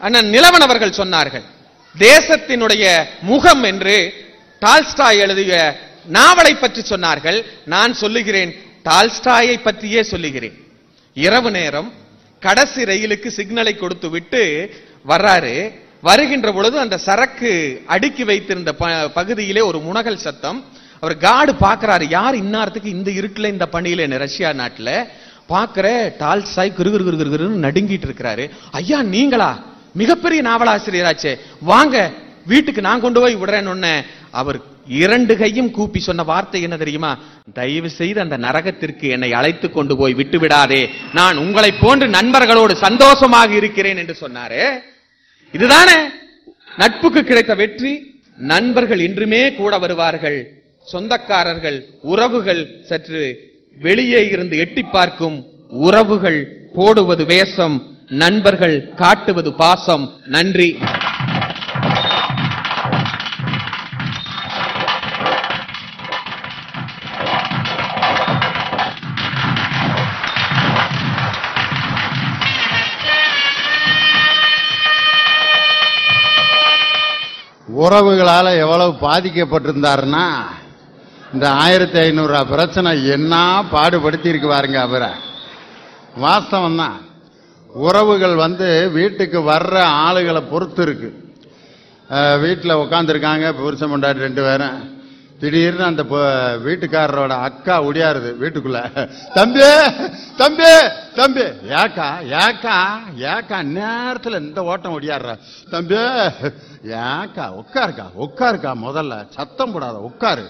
அண்ணன் நிலவன் அவர்கள் சொன்னார்கள் தேசத்தினுடைய முகம் என்று டால்ஸ்டாய் எழுதிய நாவலை பற்றி சொன்னார்கள். நான் சொல்லுகிறேன் டால்ஸ்டாயை பற்றியே சொல்லுகிறேன். இரவு நேரம் கடைசி ரயிலுக்கு சிக்னலை கொடுத்து விட்டு வர்றாரு. வருகின்ற பொழுது அந்த சரக்கு அடுக்கி வைத்திருந்த ப- பகுதியிலே ஒரு முனகல் சத்தம். அவர் காடு பாக்குறாரு யார் இன்னாரத்துக்கு இந்த இருட்டுல இந்த பணியில ரஷ்யா நாட்டுல? பாக்குற டால்ஸ்டாய் கிரு கிரு நடுங்கிட்டு இருக்கிறாரு. ஐயா நீங்களா? மிகப்பெரிய நாவலாசிரியராச்சே. வாங்க வீட்டுக்கு நான் கொண்டு போய் விடுறேன்னு அவர் இரண்டு கையும் கூப்பி சொன்ன வார்த்தை என்ன தெரியுமா? தயவு செய்து அந்த நரகத்திற்கு என்னை அழைத்து கொண்டு போய் விட்டு விடாதே நான் உங்களை போன்று நண்பர்களோடு சந்தோஷமாக இருக்கிறேன் என்று சொன்னாரே. இதுதானே? நட்புக்கு கிடைத்த வெற்றி. நண்பர்கள் இன்றுமே கூட வருவார்கள். சொந்தக்காரர்கள் உறவுகள் சற்று வெளியே இருந்து எட்டி பார்க்கும் உறவுகள் போடுவது வேஷம் நண்பர்கள் காட்டுவது பாசம். நன்றி. உறவுகளால் எவ்வளவு பாதிக்கப்பட்டிருந்தாருன்னா இந்த ஆயிரத்தி ஐநூறு பிரச்சனை என்ன பாடுபடுத்தி இருக்கு பாருங்க அவரை. வாஸ்தவம் தான் உறவுகள் வந்து வீட்டுக்கு வர்ற ஆளுகளை பொறுத்து இருக்கு. வீட்டில் உட்காந்துருக்காங்க புருஷன் பொண்டாட்டி ரெண்டு பேரும். திடீர்னு அந்த வீட்டுக்காரரோட அக்கா ஒடியாருது வீட்டுக்குள்ள. தம்பி தம்பி தம்பி. ஏக்கா ஏக்கா ஏக்கா நேரத்தில் இந்த ஓட்டம் ஒடியாடுற. தம்பி ஏக்கா உட்காருக்கா உட்காருக்கா முதல்ல. சத்தம் போடாத உட்காரு.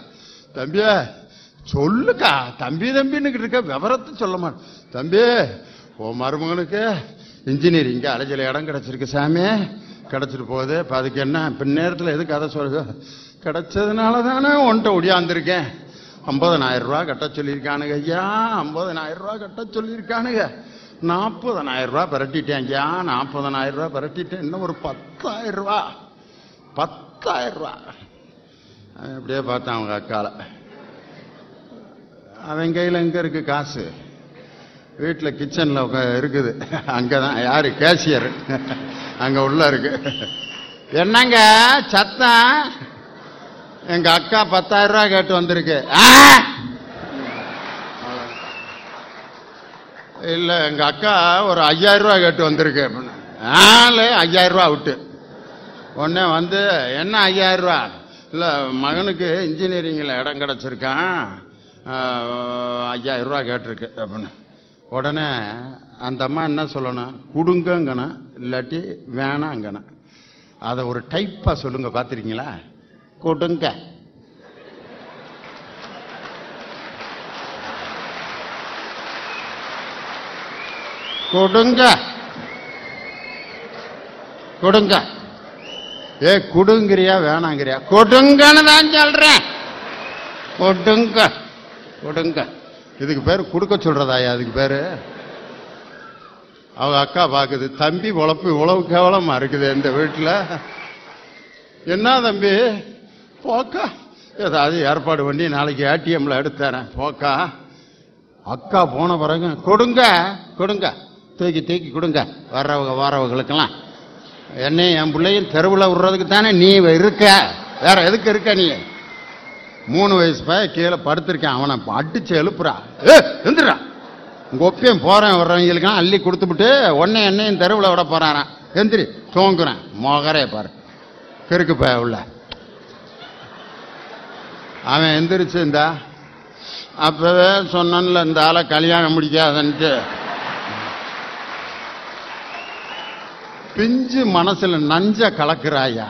தம்பி சொல்லுக்கா. தம்பி தம்பின்னு இருக்க விவரத்தை சொல்ல மாட்டேன் தம்பி உன் மருமகனுக்கு இன்ஜினியரிங் அலைச்சல இடம் கிடைச்சிருக்கு சாமி. கிடைச்சிட்டு போகுது. இப்போ அதுக்கு என்ன? பின் நேரத்தில் எது கதை சொல்லுது கிடைச்சதுனால தானே உன்ட்ட ஒடியாந்துருக்கேன். ஐம்பதனாயிரம் ரூபா கட்ட சொல்லியிருக்கானுங்க ஐயா. ஐம்பதனாயிரம் ரூபா கட்ட சொல்லியிருக்கானுங்க. நாற்பதனாயிரம் ரூபா பரட்டிட்டேன் ஐயா. நாற்பதனாயிரம் ரூபா பரட்டிட்டேன். இன்னும் ஒரு பத்தாயிரம் ரூபா பத்தாயிரம் ரூபா அப்படியே பார்த்தேன் அவங்க அக்கால. அவன் கையில் எங்கே இருக்கு காசு? வீட்டில் கிச்சனில் இருக்குது. அங்கே தான் யார்? கேஷியர். அங்கே உள்ள இருக்கு. என்னங்க? சத்தம்? எங்க அக்கா பத்தாயிரம் ரூபாய் கேட்டு வந்திருக்கு. இல்ல எங்க அக்கா ஒரு ஐயாயிரம் ரூபாய் கேட்டு வந்திருக்கு. அப்படின்னு. ஆளு ஐயாயிரம் ரூபாய் விட்டு. உடனே வந்து என்ன ஐயாயிரம் ரூபா இல்ல மகனுக்கு இன்ஜினியரிங்ல இடம் கிடைச்சிருக்கான். ஐயாயிரம் ரூபா கேட்டிருக்கு அப்படின்னு. உடனே அந்த அம்மா என்ன சொல்லணும்? கொடுங்கங்கணும் இல்லாட்டி வேணாங்கணும் அதை ஒரு டைப்பா சொல்லுங்க பார்த்துருக்கீங்களா? கொடுங்க. கொடுங்க. கொடுங்க. ஏ கொடுங்கிறியா வேணாங்கிறியா? கொடுங்கன்னு தான் சொல்றேன். கொடுங்க. கொடுங்க. இதுக்கு பேர் கொடுக்க சொல்றதாயா அதுக்கு பேரு? அவங்க அக்கா பாக்குது தம்பி உழப்பு இவ்வளவு கேவலமா இருக்குது இந்த வீட்டுல. என்ன தம்பி? போக்கா? ஏதாவது ஏற்பாடு பண்ணி நாளைக்கு ஏடிஎம்ல எடுத்தரேன் போக்கா? அக்கா போன பிறகு கொடுங்க கொடுங்க. தூக்கி தூக்கி கொடுங்க. வர்றவங்க வரவங்களுக்கெல்லாம். என்னையும் என் பிள்ளையும் தெருவில் விடுறதுக்கு தானே நீ இருக்க. வேற எதுக்கு இருக்க நீ? மூணு வயசு பையன் கீழே படுத்திருக்கேன். அவனை அடிச்சு எழுப்புறா. ஏ எந்திரா உங்க ஒப்பையும் போறேன் வர்றவங்களுக்கெல்லாம் அள்ளி கொடுத்துவிட்டு உடனே என்னையும் தெருவில் விட போறாரான் எந்திரி தூங்குறேன். மொகரே பாரு. கிறுக்கு பய உள்ள. அவன் எந்திரிச்சு இந்தா. அப்பவே சொன்னன்ல இந்த ஆளை கல்யாணம் முடிக்காதன்ட்டு. பிஞ்சு மனசுல நஞ்ச கலக்கிறாயா?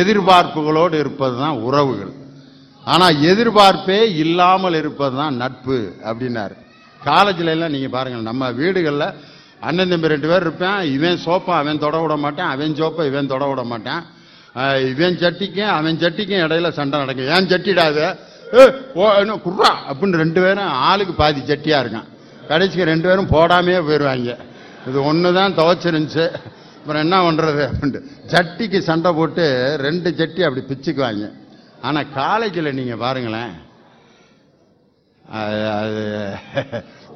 எதிர்பார்ப்புகளோடு இருப்பது தான் உறவுகள். ஆனா எதிர்பார்ப்பே இல்லாமல் இருப்பது தான் நட்பு அப்படின்னாரு. காலேஜில் எல்லாம் நீங்க பாருங்க நம்ம வீடுகளில் அண்ணன் தம்பி ரெண்டு பேர் இருப்பேன் இவன் சோப்பா அவன் தொட விட மாட்டேன் அவன் சோப்பா இவன் தொட விட மாட்டேன். இவன் சட்டிக்கும் அவன் சட்டிக்கும் இடையில சண்டை நடக்கும். ஏன் சட்டிடாத ஓ, என்ன குர்ரா? அப்படின்னு ரெண்டு பேரும் ஆளுக்கு பாதி சட்டியா இருக்கான். கடைசிக்கு ரெண்டு பேரும் போடாமையே போயிடுவாங்க இது ஒன்று தான் துவச்சிருந்துச்சு. அப்புறம் என்ன பண்ணுறது அப்படின்ட்டு. சட்டிக்கு சண்டை போட்டு ரெண்டு சட்டி அப்படி பிச்சுக்குவாங்க. ஆனால் காலேஜில் நீங்கள் பாருங்களேன் அது- அது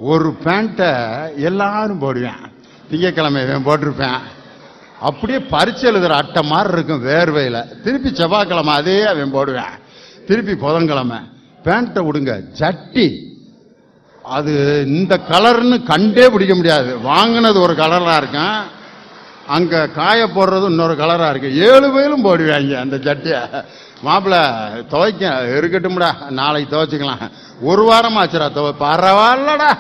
ஒரு பேண்ட்டை எல்லாரும் போடுவேன். திங்கக்கிழமை இவன் போட்டிருப்பேன். அப்படியே பரிச்சு எழுதுற அட்டை மாதிரி இருக்கும் வேர்வையில். திருப்பி செவ்வாய்க்கிழமை அதே அவன் போடுவேன். திருப்பி புதன்கிழமை. பேண்ட்டை விடுங்க ஜட்டி. அது இந்த கலர்னு கண்டே பிடிக்க முடியாது. வாங்கினது ஒரு கலராக இருக்கும் அங்கே காய போடுறது இன்னொரு கலராக இருக்கு. ஏழு பேரும் போடுவாங்க அந்த சட்டியை மாப்பிள்ள துவைக்க இருக்கட்டும்டா. நாளைக்கு துவைச்சிக்கலாம். ஒரு வாரம் ஆச்சுடா துவை. பரவாயில்லடா.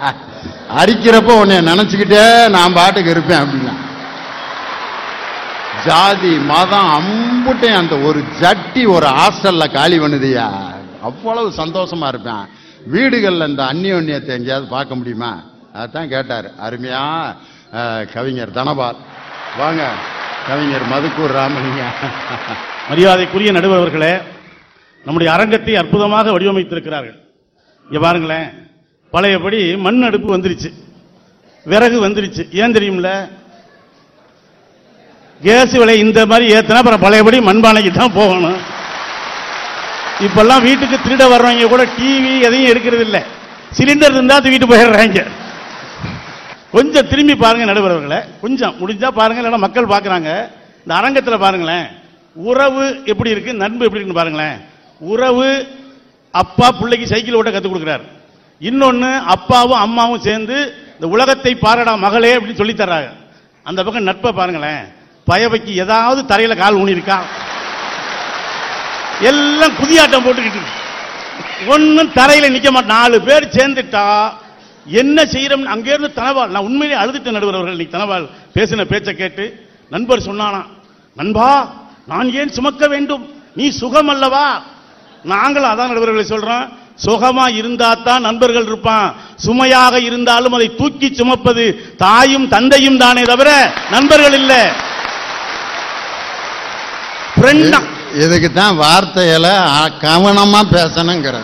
அரிக்கிறப்போ உன்னை நினச்சிக்கிட்டே நான் பாட்டுக்கு இருப்பேன் அப்படின்னா. ஜாதி மதம் அம்புட்டையும் அந்த ஒரு ஜட்டி ஒரு ஹாஸ்டல்ல காலி பண்ணுதியா அவ்வளவு சந்தோஷமா இருப்பேன். வீடுகள்ல இந்த அந்நியோன்யத்தை எங்கேயாவது பார்க்க முடியுமா? அதான் கேட்டார். அருமையா கவிஞர் தனபால். வாங்க கவிஞர் மதுக்கூர் ராமலிங்க. மரியாதைக்குரிய நடுவர் அவர்களே நம்முடைய அரங்கத்தை அற்புதமாக வடிவமைத்திருக்கிறார்கள். இங்க பாருங்களேன் பழையபடி மண் அடுப்பு வந்துருச்சு. விறகு வந்துருச்சு. ஏன் தெரியும்ல கேஸ் விலை இந்த மாதிரி ஏத்தினா அப்புறம் பழையபடி மண்பானைக்கு தான் போகணும். இப்பெல்லாம் வீட்டுக்கு திருட வர்றவங்க கூட டிவி எதையும் எடுக்கிறது இல்லை. சிலிண்டர் இருந்தா தூக்கிட்டு போயிடுறாங்க. கொஞ்சம் திரும்பி பாருங்க நடுவர்களை. கொஞ்சம். முடிஞ்சா பாருங்க இல்லைன்னா மக்கள் பார்க்குறாங்க. இந்த அரங்கத்தில் பாருங்களேன். உறவு எப்படி இருக்கு நண்பு எப்படி இருக்குன்னு பாருங்களேன். உறவு அப்பா பிள்ளைக்கு சைக்கிள் ஓட்ட கத்து கொடுக்குறாரு. இன்னொன்னு அப்பாவும் அம்மாவும் சேர்ந்து இந்த உலகத்தை பாரடா மகளே அப்படின்னு சொல்லி தர்றாங்க. அந்த பக்கம் நட்பை பாருங்களேன். பயவைக்கு ஏதாவது தரையில கால் ஊனியிருக்கா? எல்லாம் குதியாட்டம் போட்டுக்கிட்டு ஒன்னும் தரையில நிக்க மாட்டேன் நாலு பேர் சேர்ந்துட்டா என்ன செய்யறோம் அங்கே இருந்து நான் உண்மையிலே அழுதுட்ட நடுவர் அவர்கள் இன்னைக்கு தனவால் பேசின பேச்சை கேட்டு நண்பர் சொன்னானா நண்பா நான் ஏன் சுமக்க வேண்டும்? நீ சுகம் அல்லவா? நாங்களும் அதான் நடுவர்களை சொல்றோம் சுகமா இருந்தா தான் நண்பர்கள் இருப்பான். சுமையாக இருந்தாலும் அதை தூக்கி சுமப்பது தாயும் தந்தையும் தானே தவிர நண்பர்கள் இல்லை. ஃப்ரெண்டா இதுக்கு தான் வார்த்தையில கவனமா பேசணுங்கிற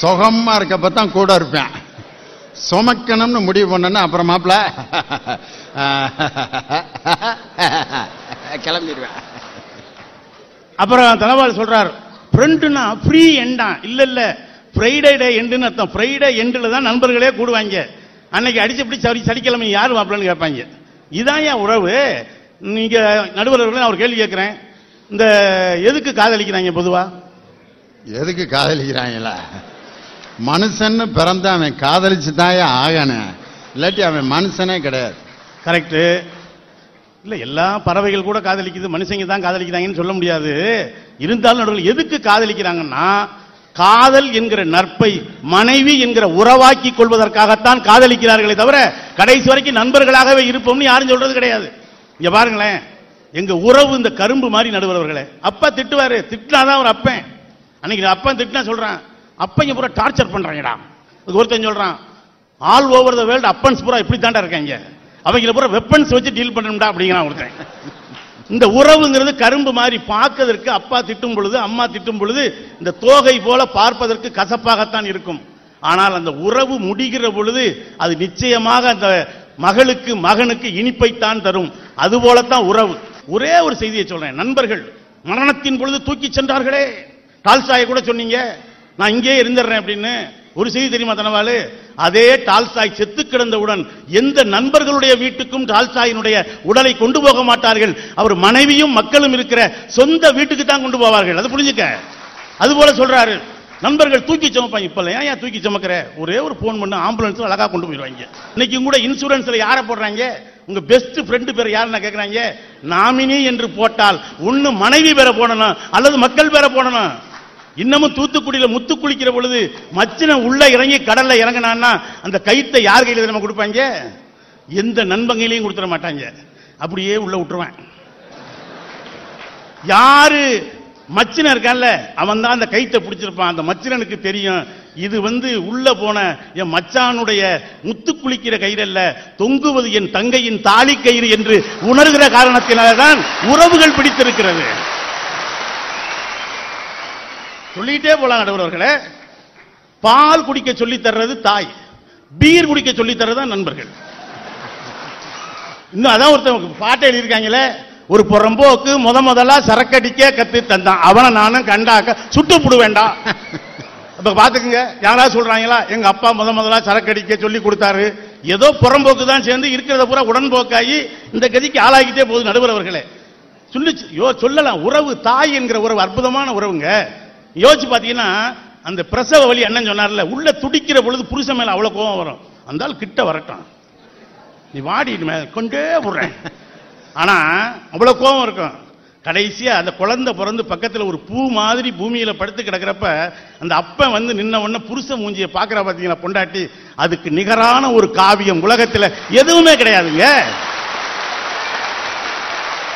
சுகமா இருக்கப்ப தான் கூட இருப்பேன். சுமக்கணும்னு முடிவு பண்ணனா அப்புறம் மாப்பிள கிளம்பிடுவேன். அப்புறம் தனபால் சொல்றார் ஃப்ரெண்டுனா ஃப்ரீ எண்டா இல்ல இல்ல. ஃப்ரைடே டே எண்டுன்னு அர்த்தம். ஃப்ரைடே எண்டில் தான் நண்பர்களே கூடுவாங்க. அன்னைக்கு அடிச்சபடி சரி சனிக்கிழமை யார் மாப்பிள்ளன்னு கேட்பாங்க. இதான் என் உறவு. நீங்க நடுவர்கள் நான் ஒரு கேள்வி கேட்கிறேன். இந்த எதுக்கு காதலிக்கிறாங்க பொதுவா? எதுக்கு காதலிக்கிறாங்களா? மனுஷன்னு பிறந்த அவன் காதலிச்சு தாயே ஆகணும். இல்லாட்டி அவன் மனுஷனே கிடையாது. கரெக்ட் இல்ல எல்லா பறவைகள் கூட காதலிக்குது மனுஷங்க தான் காதலிக்கிறாங்கன்னு சொல்ல முடியாது. இருந்தாலும் நடுவில் எதுக்கு காதலிக்கிறாங்கன்னா காதல் என்கிற நற்பை மனைவி என்கிற உறவாக்கி கொள்வதற்காகத்தான் காதலிக்கிறார்களே தவிர கடைசி வரைக்கும் நண்பர்களாகவே இருப்போம்னு யாரும் சொல்றது கிடையாது. இங்க பாருங்களேன். எங்க உறவு இந்த கரும்பு மாதிரி நடுவரவர்களே. அப்பா திட்டுவாரு திட்டினாதான் ஒரு அப்பன். அன்னைக்கு அப்பா திட்டினா சொல்றான் அப்பங்க பூரா டார்ச்சர் பண்றாங்கடா. ஒருத்தன் சொல்றான் all over the world happens பூரா இப்படி தாண்டா இருக்காங்க. அவங்கள பூரா வெப்பன்ஸ் வச்சு டீல் பண்ணணும்டா அப்படிங்கிறான் ஒருத்தன். இந்த உறவுங்கிறது கரும்பு மாதிரி பார்க்கதற்கு அப்பா திட்டும் பொழுது அம்மா திட்டும் பொழுது இந்த தோகை போல பார்ப்பதற்கு கசப்பாகத்தான் இருக்கும். ஆனால் அந்த உறவு முடிகிற பொழுது அது நிச்சயமாக அந்த மகளுக்கு மகனுக்கு இனிப்பைத்தான் தரும். அதுபோலத்தான் உறவு. ஒரே ஒரு செய்தியை சொல்றேன். நண்பர்கள் மரணத்தின் பொழுது தூக்கி சென்றார்களே. டால்ஸ்டாயை கூட சொன்னீங்க. நான் இங்கே இருந்துடுறேன் அப்படின்னு. ஒரு செய்தி தெரியுமா தனவாலு அதே டால்ஸ்டாய் செத்து கிடந்தவுடன் எந்த நண்பர்களுடைய வீட்டுக்கும் டால்ஸ்டாயினுடைய உடலை கொண்டு போக மாட்டார்கள். அவர் மனைவியும் மக்களும் இருக்கிற சொந்த வீட்டுக்கு தான் கொண்டு போவார்கள். அது புரிஞ்சுக்க. அது போல சொல்றாரு. நண்பர்கள் தூக்கி சுமப்பாங்க. இப்ப ஏன் ஏன் தூக்கி சுமக்கிற? ஒரே ஒரு போன் பண்ண ஆம்புலன்ஸ் அழகா கொண்டு போயிடுவாங்க. இன்னைக்கு கூட இன்சூரன்ஸ்ல யாரை போடுறாங்க? உங்க பெஸ்ட் ஃப்ரெண்டு பேர் யாருன்னா கேட்கறாங்க நாமினி என்று போட்டால் ஒண்ணு மனைவி பேர போடணும் அல்லது மக்கள் பேர போடணும். இன்னமும் தூத்துக்குடியில முத்து குளிக்கிற பொழுது மச்சின உள்ள இறங்கி கடல்ல இறங்கினான்னா அந்த கைத்தை யார் கையில நம்ம கொடுப்பாங்க? எந்த நண்பங்கையிலையும் கொடுத்துட மாட்டாங்க. அப்படியே உள்ள விட்டுருவேன். யாரு மச்சினன் இருக்கான்ல அவன் தான் அந்த கைத்தை பிடிச்சிருப்பான். அந்த மச்சினனுக்கு தெரியும் இது வந்து உள்ள போன என் மச்சானுடைய முத்து குளிக்கிற கயிறல்ல தொங்குவது என் தங்கையின் தாலி கயிறு என்று உணர்கிற காரணத்தினால்தான் உறவுகள் பிடித்திருக்கிறது. சொல்லிட்டே போலாம் நடுவர்களே. பால் குடிக்க சொல்லி தர்றது தாய் பீர் குடிக்க சொல்லி தர்றது நண்பர்கள். இன்னும் அதான் ஒருத்தவங்க பாட்டை எழுதியிருக்காங்களே ஒரு புறம்போக்கு முத முதலா சரக்கடிக்க கத்து தந்தான். அவனை நானும் கண்டாக்க சுட்டு புடு வேண்டாம் அப்ப பாத்துக்குங்க. யாராவது சொல்றாங்களா? எங்க அப்பா முத முதலா சரக்கடிக்க சொல்லி கொடுத்தாரு. ஏதோ புறம்போக்கு தான் சேர்ந்து இருக்கிறத பூரா உடன்போக்காகி இந்த கதிக்கு ஆளாகிட்டே போகுது நடுவர் அவர்களே சொல்லி யோ சொல்லலாம். உறவு தாய் என்கிற உறவு அற்புதமான உறவுங்க. யோசிச்சு பாத்தீங்கன்னா அந்த பிரசவ வலி அண்ணன் சொன்னார்ல உள்ள துடிக்கிற பொழுது புருஷன் மேல அவ்வளவு கோபம் வரும். அந்த ஆள் கிட்ட வரட்டும். நீ வாடி கொண்டே விடுறேன். ஆனா அவ்வளவு கோபம் இருக்கும். கடைசியா அந்த குழந்தை பிறந்து பக்கத்துல ஒரு பூ மாதிரி பூமியில படுத்து கிடக்கிறப்ப அந்த அப்பன் வந்து நின்ன உடனே புருஷ மூஞ்சியை பார்க்குற பாத்தீங்களா பொண்டாட்டி? அதுக்கு நிகரான ஒரு காவியம் உலகத்துல எதுவுமே கிடையாதுங்க.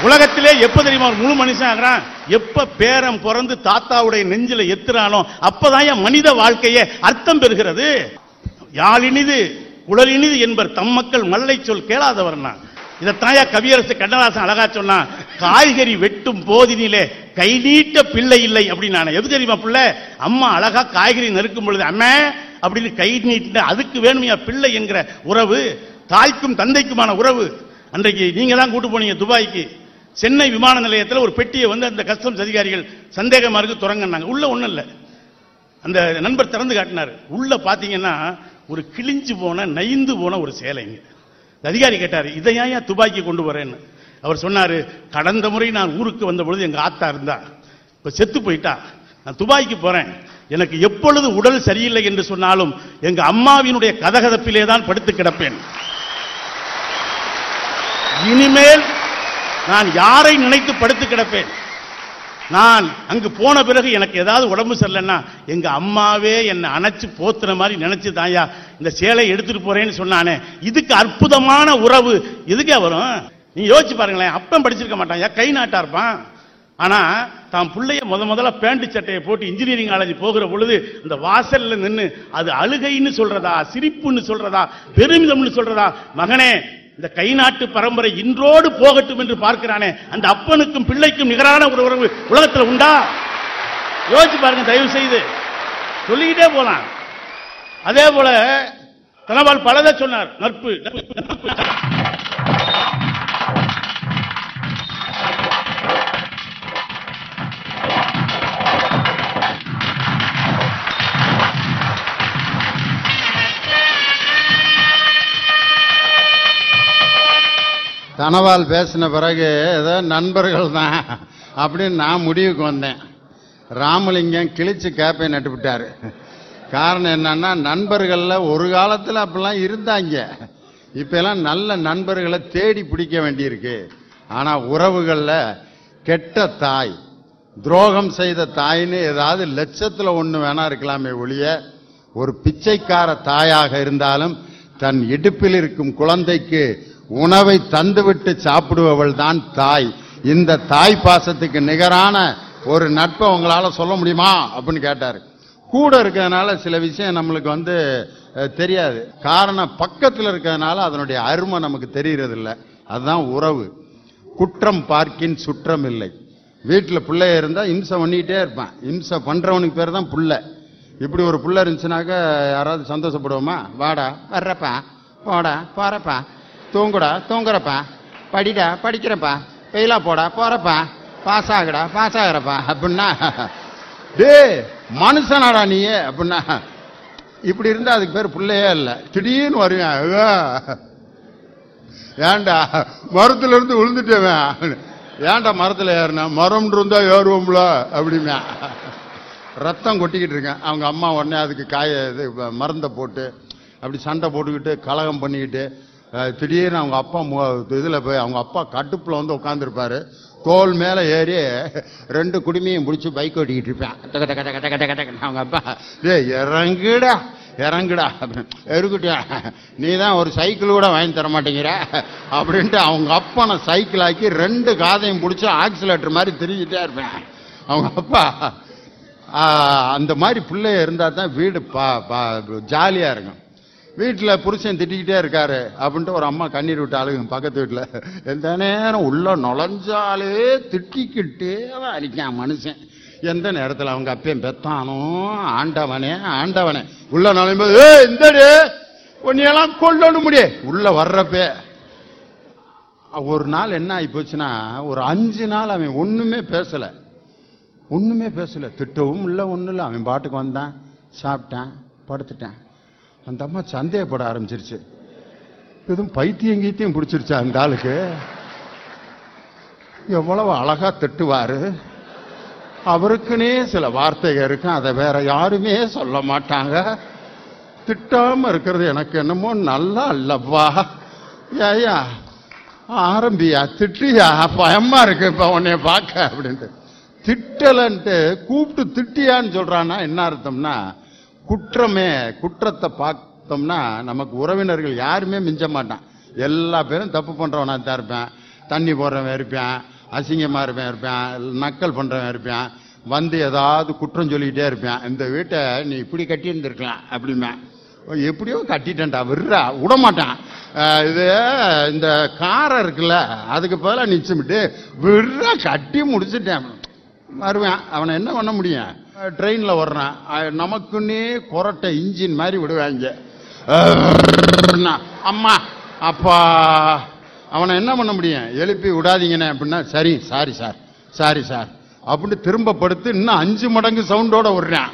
உலகத்திலே எப்ப தெரியுமா ஒரு முழு மனுஷன் ஆகிறான். எப்ப பேரம் பிறந்து தாத்தாவுடைய நெஞ்சில எத்துறானோ அப்பதான் என் மனித வாழ்க்கையே அர்த்தம் பெறுகிறது. யாழினிது குழலினிது என்பர் தம் மக்கள் மல்லை சொல் கேளாதவர்னா. இதைத்தாயா கவியரசு கண்ணதாசன் அழகா சொன்னா காய்கறி வெட்டும் போதினிலே கை நீட்ட பிள்ளை இல்லை அப்படின்னு நான். எது தெரியுமா பிள்ளை? அம்மா அழகா காய்கறி நறுக்கும் பொழுது அம்மா அப்படின்னு கை நீட்டின அதுக்கு வேணுமையா பிள்ளை என்கிற உறவு தாய்க்கும் தந்தைக்குமான உறவு. அன்றைக்கு நீங்க தான் கூட்டு போனீங்க துபாய்க்கு. சென்னை விமான நிலையத்தில் ஒரு பெட்டியை வந்து அந்த கஸ்டம்ஸ் அதிகாரிகள் சந்தேகமா இருக்கு துறங்கினாங்க உள்ள ஒண்ணும் இல்லை. அந்த நண்பர் திறந்து காட்டினார். உள்ள பாத்தீங்கன்னா ஒரு கிழிஞ்சு போன நைந்து போன ஒரு சேலைங்க. அதிகாரி கேட்டார் இதை ஏன் ஏன் கொண்டு வரேன்னு அவர் சொன்னாரு கடந்த முறை நான் ஊருக்கு வந்த பொழுது எங்க ஆத்தா இருந்தா இப்ப செத்து போயிட்டா நான் துபாய்க்கு போறேன். எனக்கு எப்பொழுது உடல் சரியில்லை என்று சொன்னாலும் எங்க அம்மாவினுடைய கதகதப்பிலே தான் படுத்து கிடப்பேன். இனிமேல் நான் யாரை நினைத்து படுத்து கிடப்பேன்? நான் அங்கு போன பிறகு எனக்கு ஏதாவது உடம்பு சரியில்லைன்னா எங்க அம்மாவே என்னை அணைச்சு போத்துற மாதிரி நினைச்சு தாயா இந்த சேலை எடுத்துட்டு போறேன்னு சொன்னானே. இதுக்கு அற்புதமான உறவு. எதுக்கே வரும்? நீ யோசிச்சு பாருங்களேன் அப்பன் படிச்சிருக்க மாட்டான். ஏன் கை நாட்டா இருப்பான்? ஆனா தான் பிள்ளைய முத முதல்ல பேண்ட் சட்டையை போட்டு இன்ஜினியரிங் காலேஜ் போகிற பொழுது இந்த வாசல்ல நின்று அது அழுகைன்னு சொல்றதா சிரிப்புன்னு சொல்றதா பெருமிதம்னு சொல்றதா? மகனே இந்த கை நாட்டு பரம்பரை இன்றோடு போகட்டும் என்று பார்க்கிறானே அந்த அப்பனுக்கும் பிள்ளைக்கும் நிகரான ஒரு உறவு உலகத்தில் உண்டா? யோசிச்சு பாருங்க தயவு செய்து சொல்லிக்கிட்டே போலாம். அதே போல தனபால் பலதை சொன்னார் நட்பு. தனவால் பேசின பிறகு ஏதோ நண்பர்கள் தான் அப்படின்னு நான் முடிவுக்கு வந்தேன். ராமலிங்கம் கிழிச்சு கேப்பை நட்டுவிட்டார் காரணம் என்னன்னா நண்பர்களில் ஒரு காலத்தில் அப்படிலாம் இருந்தாங்க. இப்பெல்லாம் நல்ல நண்பர்களை தேடி பிடிக்க வேண்டியிருக்கு. ஆனால் உறவுகளில் கெட்ட தாய் துரோகம் செய்த தாயின்னு ஏதாவது லட்சத்தில் ஒன்று வேணா இருக்கலாமே ஒழிய ஒரு பிச்சைக்கார தாயாக இருந்தாலும் தன் இடுப்பில் இருக்கும் குழந்தைக்கு உணவை தந்துவிட்டு சாப்பிடுபவள் தான் தாய். இந்த தாய் பாசத்துக்கு நிகரான ஒரு நட்பை உங்களால் சொல்ல முடியுமா? அப்படின்னு கேட்டார். கூட இருக்கிறதுனால சில விஷயம் நம்மளுக்கு வந்து தெரியாது. காரணம் பக்கத்தில் இருக்கிறதுனால அதனுடைய அருமை நமக்கு தெரிகிறதில்ல அதுதான் உறவு. குற்றம் பார்க்கின் சுற்றம் இல்லை. வீட்டில் பிள்ளைய இருந்தால் இம்சை பண்ணிக்கிட்டே இருப்பான். இம்சை பண்றவனுக்கு பேர் தான் பிள்ளை. இப்படி ஒரு பிள்ளை இருந்துச்சுனாக்கா யாராவது சந்தோஷப்படுவோமா? வாடா வர்றப்பா போடா போறப்பா. தூங்குடா தூங்குறப்பா. படிடா படிக்கிறப்பா. பெயிலா போடா போறப்பா. பாஸ் ஆகுடா பாஸ் ஆகுறப்பா. அப்படின்னா டேய் மனுஷனாடா நீயே அப்படின்னா இப்படி இருந்தா அதுக்கு பேர் பிள்ளையே இல்லை. திடீர்னு வருவேன். ஏண்டா ஏன்டா மரத்துல இருந்து விழுந்துட்டேவேன் ஏன்டா மரத்துல ஏறினா? மரம் இருந்தா ஏறுவோம்ல அப்படிமே. ரத்தம் கொட்டிக்கிட்டு இருக்கேன். அவங்க அம்மா உடனே அதுக்கு காய இது மருந்தை போட்டு அப்படி சண்டை போட்டுக்கிட்டு கலகம் பண்ணிக்கிட்டு திடீர்னு அவங்க அப்பா மு- இதுல போய் அவங்க அப்பா கட்டுப்புல வந்து உட்காந்துருப்பாரு தோல் மேல ஏறி ரெண்டு குடுமையும் பிடிச்சி பைக் ஓட்டிக்கிட்டு இருப்பேன். டக டக டக டக டக டகன்னு. அவங்க அப்பா டேய் இறங்குடா இறங்குடா. இருக்கட்டியா நீ தான் ஒரு சைக்கிள் கூட வாங்கி தர மாட்டேங்கிற. அப்படின்ட்டு அவங்க அப்பனை சைக்கிள் ஆக்கி ரெண்டு காதையும் பிடிச்சி ஆக்சிலேட்டர் மாதிரி திரிஞ்சிட்டே இருப்பேன். அவங்க அப்பா அந்த மாதிரி பிள்ளைய இருந்தால் தான் வீடு பா பா- ஜாலியாக இருக்கும். வீட்டில் புருஷன் திட்டிக்கிட்டே இருக்காரு அப்படின்ட்டு ஒரு அம்மா கண்ணீர் விட்டு அழுகும் பக்கத்து வீட்டில் எந்த நேரம் உள்ள நுழைஞ்சாலே திட்டிக்கிட்டே தான் இருக்கான் மனுஷன். எந்த நேரத்தில் அவங்க அப்பையும் பெத்தானோ ஆண்டவனே ஆண்டவனே. உள்ள நுழையும்போது ஏ இந்தடி உன்னையெல்லாம் கொள்ளணும் முடியே உள்ள வர்றப்பே ஒரு நாள் என்ன ஆகி போச்சுன்னா ஒரு அஞ்சு நாள் அவன் ஒன்றுமே பேசலை. ஒன்றுமே பேசலை. திட்டவும் இல்லை ஒன்றும் இல்லை. அவன் பாட்டுக்கு வந்தான் சாப்பிட்டான் படுத்துட்டான். அந்த அம்மா சந்தேகப்பட ஆரம்பிச்சிருச்சு. எதுவும் பைத்தியம் கீத்தியம் பிடிச்சிருச்சா அந்த ஆளுக்கு? எவ்வளவு அழகா திட்டுவாரு. அவருக்குனே சில வார்த்தைகள் இருக்கும் அதை வேற யாருமே சொல்ல மாட்டாங்க. திட்டாம இருக்கிறது எனக்கு என்னமோ நல்லா இல்லப்பா. ஏயா ஆரம்பியா திட்டியா? பயமா இருக்கு இப்ப உன்னைய பார்க்க அப்படின்ட்டு. திட்டலன்ட்டு கூப்பிட்டு திட்டியான்னு சொல்றான்னா என்ன அர்த்தம்னா குற்றமே குற்றத்தை பார்த்தோம்னா நமக்கு உறவினர்கள் யாருமே மிஞ்ச மாட்டான். எல்லா பேரும் தப்பு பண்ணுறவனாக தான் இருப்பேன். தண்ணி போடுறவன் இருப்பேன். அசிங்கமாக இருப்பேன் இருப்பேன். நக்கல் பண்ணுறவன் இருப்பேன். வந்து ஏதாவது குற்றம் சொல்லிக்கிட்டே இருப்பேன். இந்த வீட்டை நீ இப்படி கட்டியிருந்துருக்கலாம் அப்படிமே எப்படியோ கட்டிட்டேன்டா விடுறா விட மாட்டான் இது இந்த காரை இருக்குல்ல அதுக்கு பதிலாக நிச்சயமிட்டு விடுறா கட்டி முடிச்சுட்டேன். வருவேன். அவனை என்ன பண்ண முடியும்? ட்ரெயினில் வர்றான் நமக்குன்னே கொரட்டை இன்ஜின் மாதிரி விடுவாங்க. அம்மா அப்பா அவனை என்ன பண்ண முடியும்? எழுப்பி விடாதீங்கண்ணே அப்படின்னா சரி சாரி சார் சாரி சார் அப்படின்னு திரும்ப படுத்து இன்னும் அஞ்சு மடங்கு சவுண்டோட விடுறான்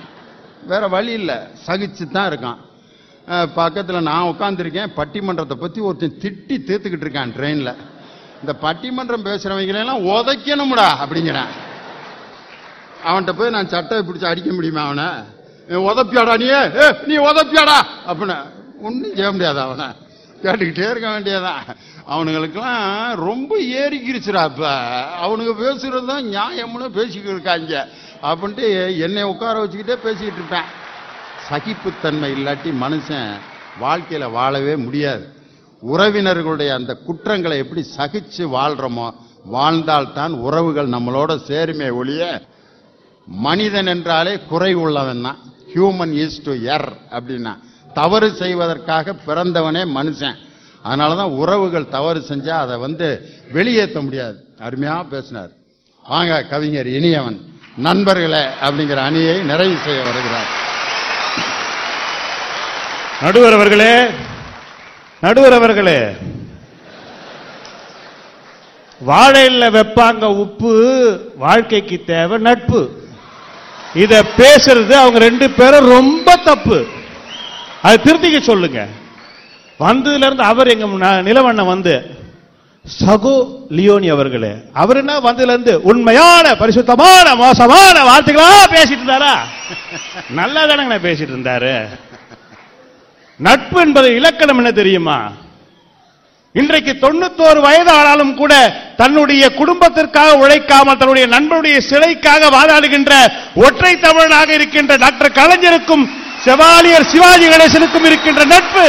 வேற வழி இல்லை. சகிச்சு தான் இருக்கான் பக்கத்தில் நான் உட்காந்துருக்கேன் பட்டிமன்றத்தை பற்றி ஒருத்தன் திட்டி தீர்த்துக்கிட்டு இருக்கான் ட்ரெயினில். இந்த பட்டிமன்றம் பேசுகிறவங்களெல்லாம் உதைக்கணும்டா அப்படிங்கிறேன். அவன்கிட்ட போய் நான் சட்டை பிடிச்சி அடிக்க முடியுமா அவனை? உதப்பியாடா நீ? ஏ, நீ உதப்பியாடா? அப்படின்னு. ஒன்றும் செய்ய முடியாது அவனை. கேட்டுக்கிட்டே இருக்க வேண்டியதான் அவனுங்களுக்கெல்லாம் ரொம்ப ஏறிக்கிருச்சுடா இப்ப அவனுங்க பேசுறது தான் நியாயம்னு பேசிக்கிட்டு இருக்காங்க அப்படின்ட்டு என்னை உட்கார வச்சுக்கிட்டே பேசிக்கிட்டு இருப்பேன். சகிப்புத்தன்மை இல்லாட்டி மனுஷன் வாழ்க்கையில வாழவே முடியாது. உறவினர்களுடைய அந்த குற்றங்களை எப்படி சகிச்சு வாழ்றோமோ வாழ்ந்தால்தான் உறவுகள் நம்மளோட சேருமே ஒழிய மனிதன் என்றாலே குறை உள்ளவன் தான். ஹியூமன் இஸ் டு எர் அப்படின்னா தவறு செய்வதற்காக பிறந்தவனே மனுஷன். அதனால தான் உறவுகள் தவறு செஞ்சா அதை வந்து வெளியேற்ற முடியாது. அருமையாக பேசினார். வாங்க கவிஞர் இனியவன் நண்பர்களே அப்படிங்கிற அணியை நிறைவு செய்ய வருகிறார். நடுவர் அவர்களே நடுவர் அவர்களே. வாழையில் வெப்பாங்க உப்பு வாழ்க்கைக்கு தேவை நட்பு. இத பேசுறது அவங்க ரெண்டு பேரும் ரொம்ப தப்பு. அது திருத்திக்க சொல்லுங்க. வந்ததுல இருந்து அவர் எங்க நிலவண்ணம் நிலவண்ணன் வந்து சகோ லியோனி அவர்களே அவர் என்ன வந்ததுல இருந்து உண்மையான பரிசுத்தமான மோசமான வார்த்தைகளா பேசிட்டு இருந்தாரா? நல்லா தானங்க பேசிட்டு இருந்தாரு. நட்பு என்பது இலக்கணம் என்ன தெரியுமா? இன்றைக்கு தொண்ணூத்தோரு வயது ஆனாலும் கூட தன்னுடைய குடும்பத்திற்காக உழைக்காமல் தன்னுடைய நண்பனுடைய சிலைக்காக வாதாடுகின்ற ஒற்றை தமிழனாக இருக்கின்ற டாக்டர் கலைஞருக்கும் செவாலியர் சிவாஜி கணேசனுக்கும் இருக்கின்ற நட்பு.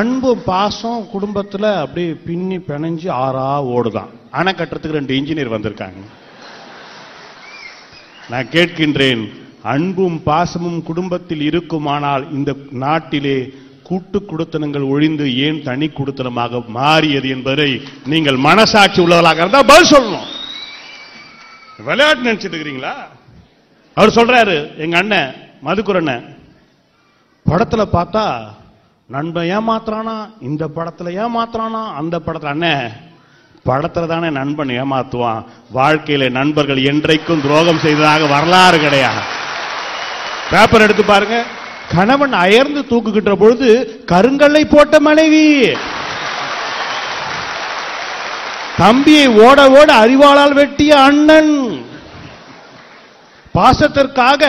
அன்பு பாசம் குடும்பத்தில் அப்படியே பின்னி பிணைஞ்சு ஆறா ஓடுதான். அணை கட்டுறதுக்கு ரெண்டு இன்ஜினியர் வந்திருக்காங்க. நான் கேட்கின்றேன் அன்பும் பாசமும் குடும்பத்தில் இருக்குமானால் இந்த நாட்டிலே கூட்டு குடுத்தனங்கள் ஒழிந்து ஏன் தனி குடுத்தனமாக மாறியது என்பதை நீங்கள் மனசாட்சி உள்ளவர்களாக இருந்தா பதில் சொல்லணும். விளையாட்டு நினைச்சிட்டு இருக்கிறீங்களா? அவர் சொல்றாரு எங்க அண்ணன் மதுக்குர் படத்துல பார்த்தா நண்பன் ஏமாத்துறானா இந்த படத்துல ஏமாத்துறானா அந்த படத்துல. அண்ணன் படத்துல தானே நண்பன் ஏமாத்துவான். வாழ்க்கையில நண்பர்கள் என்றைக்கும் துரோகம் செய்ததாக வரலாறு கிடையாது. பேப்பர் எடுத்து பாருங்க. கணவன் அயர்ந்து தூக்குகின்ற பொழுது கருங்கல்லை போட்ட மனைவி. தம்பியை ஓட ஓட அறிவாளால் வெட்டிய அண்ணன். பாசத்திற்காக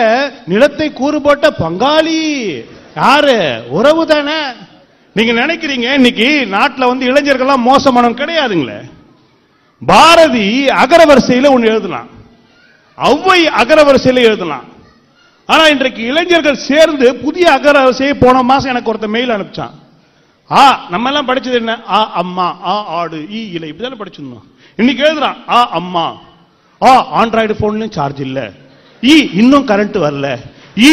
நிலத்தை கூறு போட்ட பங்காளி. யாரு? உறவு தானே. நீங்க நினைக்கிறீங்க இன்னைக்கு நாட்டுல வந்து இளைஞர்கள்லாம் மோசமானவன் கிடையாதுங்களே. பாரதி அகரவரிசையில் ஒன்று எழுதலாம் ஔவை அகரவரிசையில் எழுதலாம் ஆனா இன்றைக்கு இளைஞர்கள் சேர்ந்து புதிய அகரவரிசையை போன மாசம் எனக்கு ஒருத்தன் மெயில் அனுப்பிச்சான். ஆ நம்ம எல்லாம் படிச்சது என்ன? ஆ அம்மா ஆ ஆடு ஈ இலை. இப்படிதானே படிச்சிருந்தோம். இன்னைக்கு எழுதுறான் ஆ அம்மா. ஆ ஆண்ட்ராய்டு போன்லயும் சார்ஜ் இல்ல. இ இன்னும் கரண்ட் வரல. இ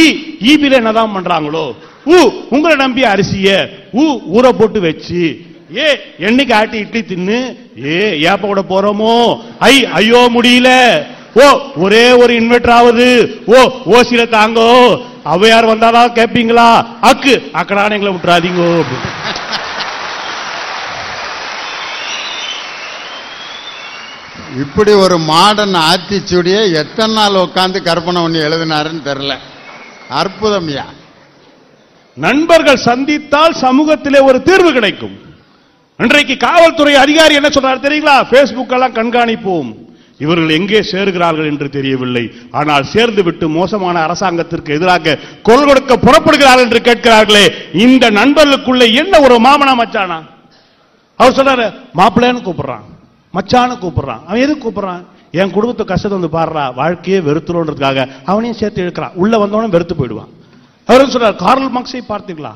இபில என்னதான் பண்றாங்களோ? ஊ உங்களை நம்பி அரிசிய. ஊ ஊற போட்டு வச்சு. ஏ என்னைக்கு ஆட்டி இட்லி தின்னு? ஏ ஏப்ப கூட போறோமோ? ஐ ஐயோ முடியல. ஓ ஒரே ஒரு இன்வெர்டர் ஆகுது ஓ ஓசில தாங்கோ. அவையார் வந்தாதான் கேட்பீங்களா அக்கு அக்கடான எங்களை விட்டுறாதீங்கோ. அப்படின்னு. இப்படி ஒரு மாடர்ன் ஆத்திச்சூடியை எத்தனை நாள் உட்காந்து கற்பனை பண்ணி எழுதினாருன்னு தெரியல. அற்புதம்யா நண்பர்கள் சந்தித்தால் சமூகத்திலே ஒரு தீர்வு கிடைக்கும். இன்றைக்கு காவல்துறை அதிகாரி என்ன சொல்றாரு தெரியுங்களா? பேஸ்புக் எல்லாம் கண்காணிப்போம். இவர்கள் எங்கே சேருகிறார்கள் என்று தெரியவில்லை. ஆனால் சேர்ந்துவிட்டு மோசமான அரசாங்கத்திற்கு எதிராக குரல் கொடுக்க புறப்படுகிறார்கள் என்று கேட்கிறார்களே இந்த நண்பர்களுக்குள்ள என்ன ஒரு மாமனா மச்சானா? அவர் சொல்றாரு மாப்பிள்ளைன்னு கூப்பிடுறான் மச்சான்னு கூப்பிடுறான் அவன் எதுக்கு கூப்பிடுறான்? என் குடும்பத்தை கஷ்டத்தை வந்து பாடுறா வாழ்க்கையே வெறுத்துறோன்றதுக்காக அவனையும் சேர்த்து இழுக்கிறான். உள்ள வந்தவனும் வெறுத்து போயிடுவான். அவர் சொல்றார் கார்ல் மார்க்ஸை பார்த்தீர்களா?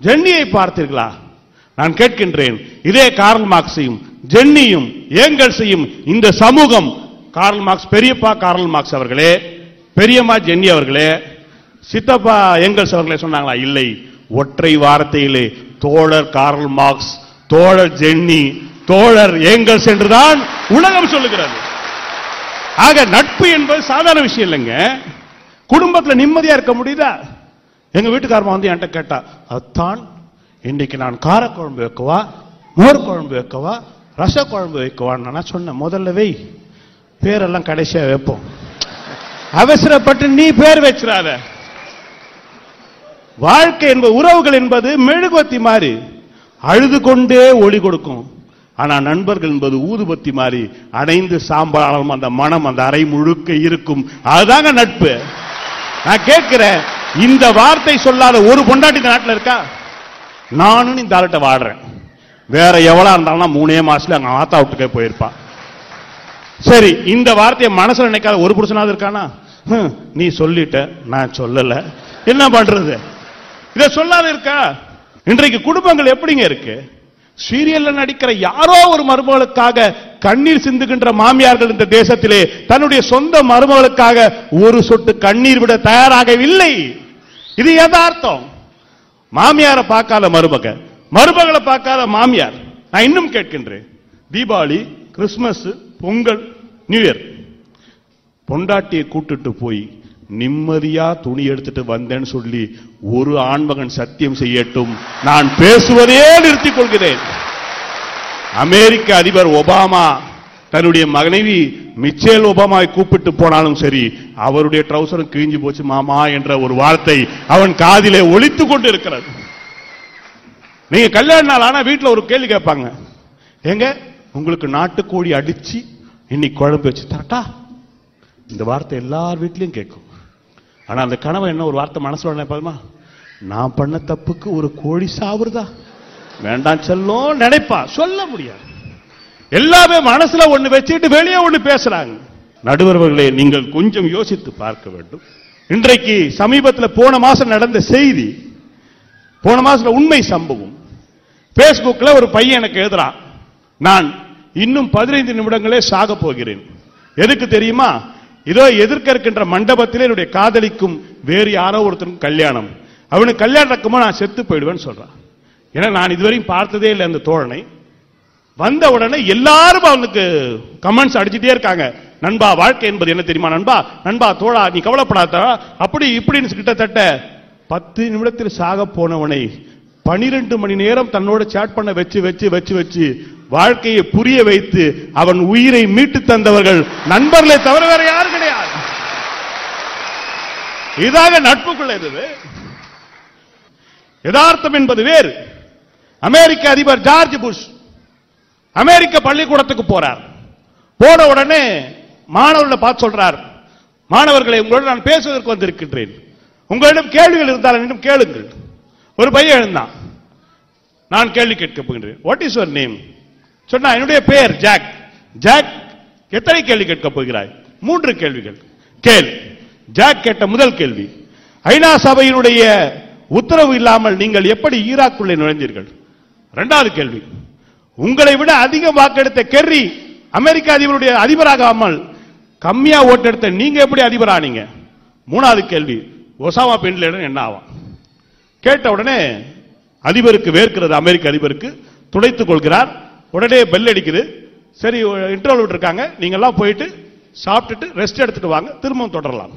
ஜென்னியை பார்த்தீர்களா? நான் கேட்கின்றேன். இதே கார்ல் மார்க்ஸையும் ஜென்னியும் ஏங்கல்ஸையும் இந்த சமூகம் கார்ல் மார்க்ஸ் பெரியப்பா கார்ல் மார்க்ஸ் அவர்களே பெரியம்மா ஜென்னி அவர்களே சித்தப்பா ஏங்கல்ஸ் அவர்களே சொன்னாங்களா? இல்லை. ஒற்றை வார்த்தையிலே தோழர் கார்ல் மார்க்ஸ் தோழர் ஜென்னி தோழர் ஏங்கல்ஸ் என்றுதான் உலகம் சொல்லுகிறது. ஆக நட்பு என்பது சாதாரண விஷயம் இல்லைங்க. குடும்பத்தில் நிம்மதியா இருக்க முடியுதா? எங்க வீட்டுக்காரமா வந்து என்கிட்ட கேட்டா அத்தான் இன்னைக்கு நான் காரக்குழம்பு வைக்கவா மோர் குழம்பு வைக்கவா ரச குழம்பு வைக்கவான்னு நான் சொன்னேன். முதல்ல வை பேரெல்லாம் கடைசியா வைப்போம். அவசரப்பட்டு நீ பேர் வச்சிடாத வாழ்க்கை என்பது உறவுகள் என்பது மெழுகுவத்தி மாதிரி அழுது கொண்டே ஒளி கொடுக்கும். ஆனா நண்பர்கள் என்பது ஊதுபத்தி மாதிரி அடைந்து சாம்பலாலும் அந்த மனம் அந்த அறை முழுக்க இருக்கும். அதுதாங்க நட்பு. நான் கேட்கிறேன் இந்த வார்த்தை சொல்லாத ஒரு பொண்டாட்டி இந்த இருக்கா? நானும் இந்த ஆள்கிட்ட வாடுறேன். வேற எவ்வளவு இருந்தாலும் மூணே மாசத்துல அங்க ஆத்தா விட்டுக்கே போயிருப்பான் சரி இந்த வார்த்தையை மனசுல நினைக்காத ஒரு புருஷனாவது இருக்கானா? நீ சொல்லிட்ட நான் சொல்லல. என்ன பண்றது? இத சொல்லாத இருக்கா? இன்றைக்கு குடும்பங்கள் எப்படிங்க இருக்கு? சீரியல்ல நடிக்கிற யாரோ ஒரு மருமகளுக்காக கண்ணீர் சிந்துகின்ற மாமியார்கள் இந்த தேசத்திலே தன்னுடைய சொந்த மருமகளுக்காக ஒரு சொட்டு கண்ணீர் விட தயாராகவில்லை. இது யதார்த்தம். மாமியாரை பார்க்காத மருமக மருமகளை பார்க்காத மாமியார். நான் இன்னும் கேட்கின்றேன். Deepavali Christmas Pongal new year. பொண்டாட்டியை கூட்டிட்டு போய் நிம்மதியா துணி எடுத்துட்டு வந்தேன்னு சொல்லி ஒரு ஆண்மகன் சத்தியம் செய்யட்டும். நான் பேசுவதே நிறுத்திக் கொள்கிறேன். அமெரிக்க அதிபர் ஒபாமா தன்னுடைய மனைவி மிச்சேல் ஒபாமாவை கூப்பிட்டு போனாலும் சரி அவருடைய ட்ரௌசரும் கிழிஞ்சு போச்சு மாமா என்ற ஒரு வார்த்தை அவன் காதிலே ஒழித்து கொண்டு இருக்கிறது நீங்க கல்யாண நாள் ஆனா வீட்டுல ஒரு கேள்வி கேட்பாங்க. ஏங்க உங்களுக்கு நாட்டுக்கோழி அடிச்சு இன்னைக்கு குழம்பு வச்சு தரட்டா? இந்த வார்த்தை எல்லார் வீட்லயும் கேட்கும். ஆனா அந்த கணவன் என்ன ஒரு வார்த்தை மனசுல நினைப்பாருமா நான் பண்ண தப்புக்கு ஒரு கோழி சாவுறதா? வேண்டாம் செல்லும் நினைப்பா. சொல்ல முடியாது. எல்லாமே மனசுல ஒண்ணு வச்சுட்டு வெளியே ஒண்ணு பேசுறாங்க. நடுவர்களே நீங்கள் கொஞ்சம் யோசித்து பார்க்க வேண்டும். இன்றைக்கு சமீபத்தில் போன மாசம் நடந்த செய்தி போன மாசத்துல உண்மை சம்பவம். Facebookல ஒரு பையன் எனக்கு எழுதுறான். நான் இன்னும் பதினைந்து நிமிடங்களே சாக போகிறேன். எதுக்கு தெரியுமா? இதோ எதிர்க்க இருக்கின்ற மண்டபத்திலே என்னுடைய காதலிக்கும் வேறு யாரோ ஒருத்தருக்கும் கல்யாணம். அவனுக்கு கல்யாணம் நடக்குமோ நான் செத்து போயிடுவேன்னு சொல்றான். ஏன்னா நான் இதுவரையும் பார்த்ததே இல்லை அந்த தோழனை. வந்த உடனே எல்லாரும் அவனுக்கு கமெண்ட்ஸ் அடிச்சுட்டே இருக்காங்க. நண்பா வாழ்க்கை என்பது என்ன தெரியுமா நண்பா? நண்பா தோழா நீ கவலைப்படாத? அப்படி இப்படின்னு கிட்டத்தட்ட பத்து நிமிடத்தில் சாக போனவனை பனிரெண்டு மணி நேரம் தன்னோட சேட் பண்ண வச்சு வச்சு வச்சு வச்சு வாழ்க்கையை புரிய வைத்து அவன் உயிரை மீட்டு தந்தவர்கள் நண்பர்களை தவிர வேற யாரும் கிடையாது. இதாக நட்புக்குள்ள இருந்தது. யதார்த்தம் என்பது வேறு. அமெரிக்க அதிபர் ஜார்ஜ் புஷ் அமெரிக்க பள்ளிக்கூடத்துக்கு போறார். போன உடனே மாணவர்களை பார்த்து சொல்றார் மாணவர்களை உங்களோடு நான் பேசுவதற்கு வந்திருக்கின்றேன். உங்களிடம் கேள்விகள் இருந்தால் என்னிடம் கேளுங்கள். ஒரு பையன் எழுந்தான். நான் கேள்வி கேட்க போகின்றேன். வாட் இஸ் யுவர் நேம் சொன்னா என்னுடைய பெயர் ஜாக் ஜாக் எத்தனை கேள்வி கேட்க போகிறாய்? மூன்று கேள்விகள். கேள். ஜாக் கேட்ட முதல் கேள்வி ஐநா சபையினுடைய உத்தரவு இல்லாமல் நீங்கள் எப்படி ஈராக்குள்ளே நுழைந்தீர்கள்? இரண்டாவது கேள்வி உங்களை விட அதிக வாக்கெடுத்த கெர்ரி அமெரிக்க அதிபருடைய அதிபராகாமல் கம்மியா ஓட்டெடுத்த நீங்க எப்படி அதிபர் ஆனீங்க மூணாவது கேள்வி ஒசாமா பின் லேடன் என்ன ஆகும் கேட்ட உடனே அதிபருக்கு வேர்க்கிறது அமெரிக்க அதிபருக்கு துடைத்துக் கொள்கிறார். உடனே பெல் அடிக்குது. சரி இன்டர்வல் விட்டுருக்காங்க நீங்க எல்லாம் போயிட்டு சாப்பிட்டுட்டு ரெஸ்ட் எடுத்துட்டு வாங்க. திரும்பவும் தொடரலாம்.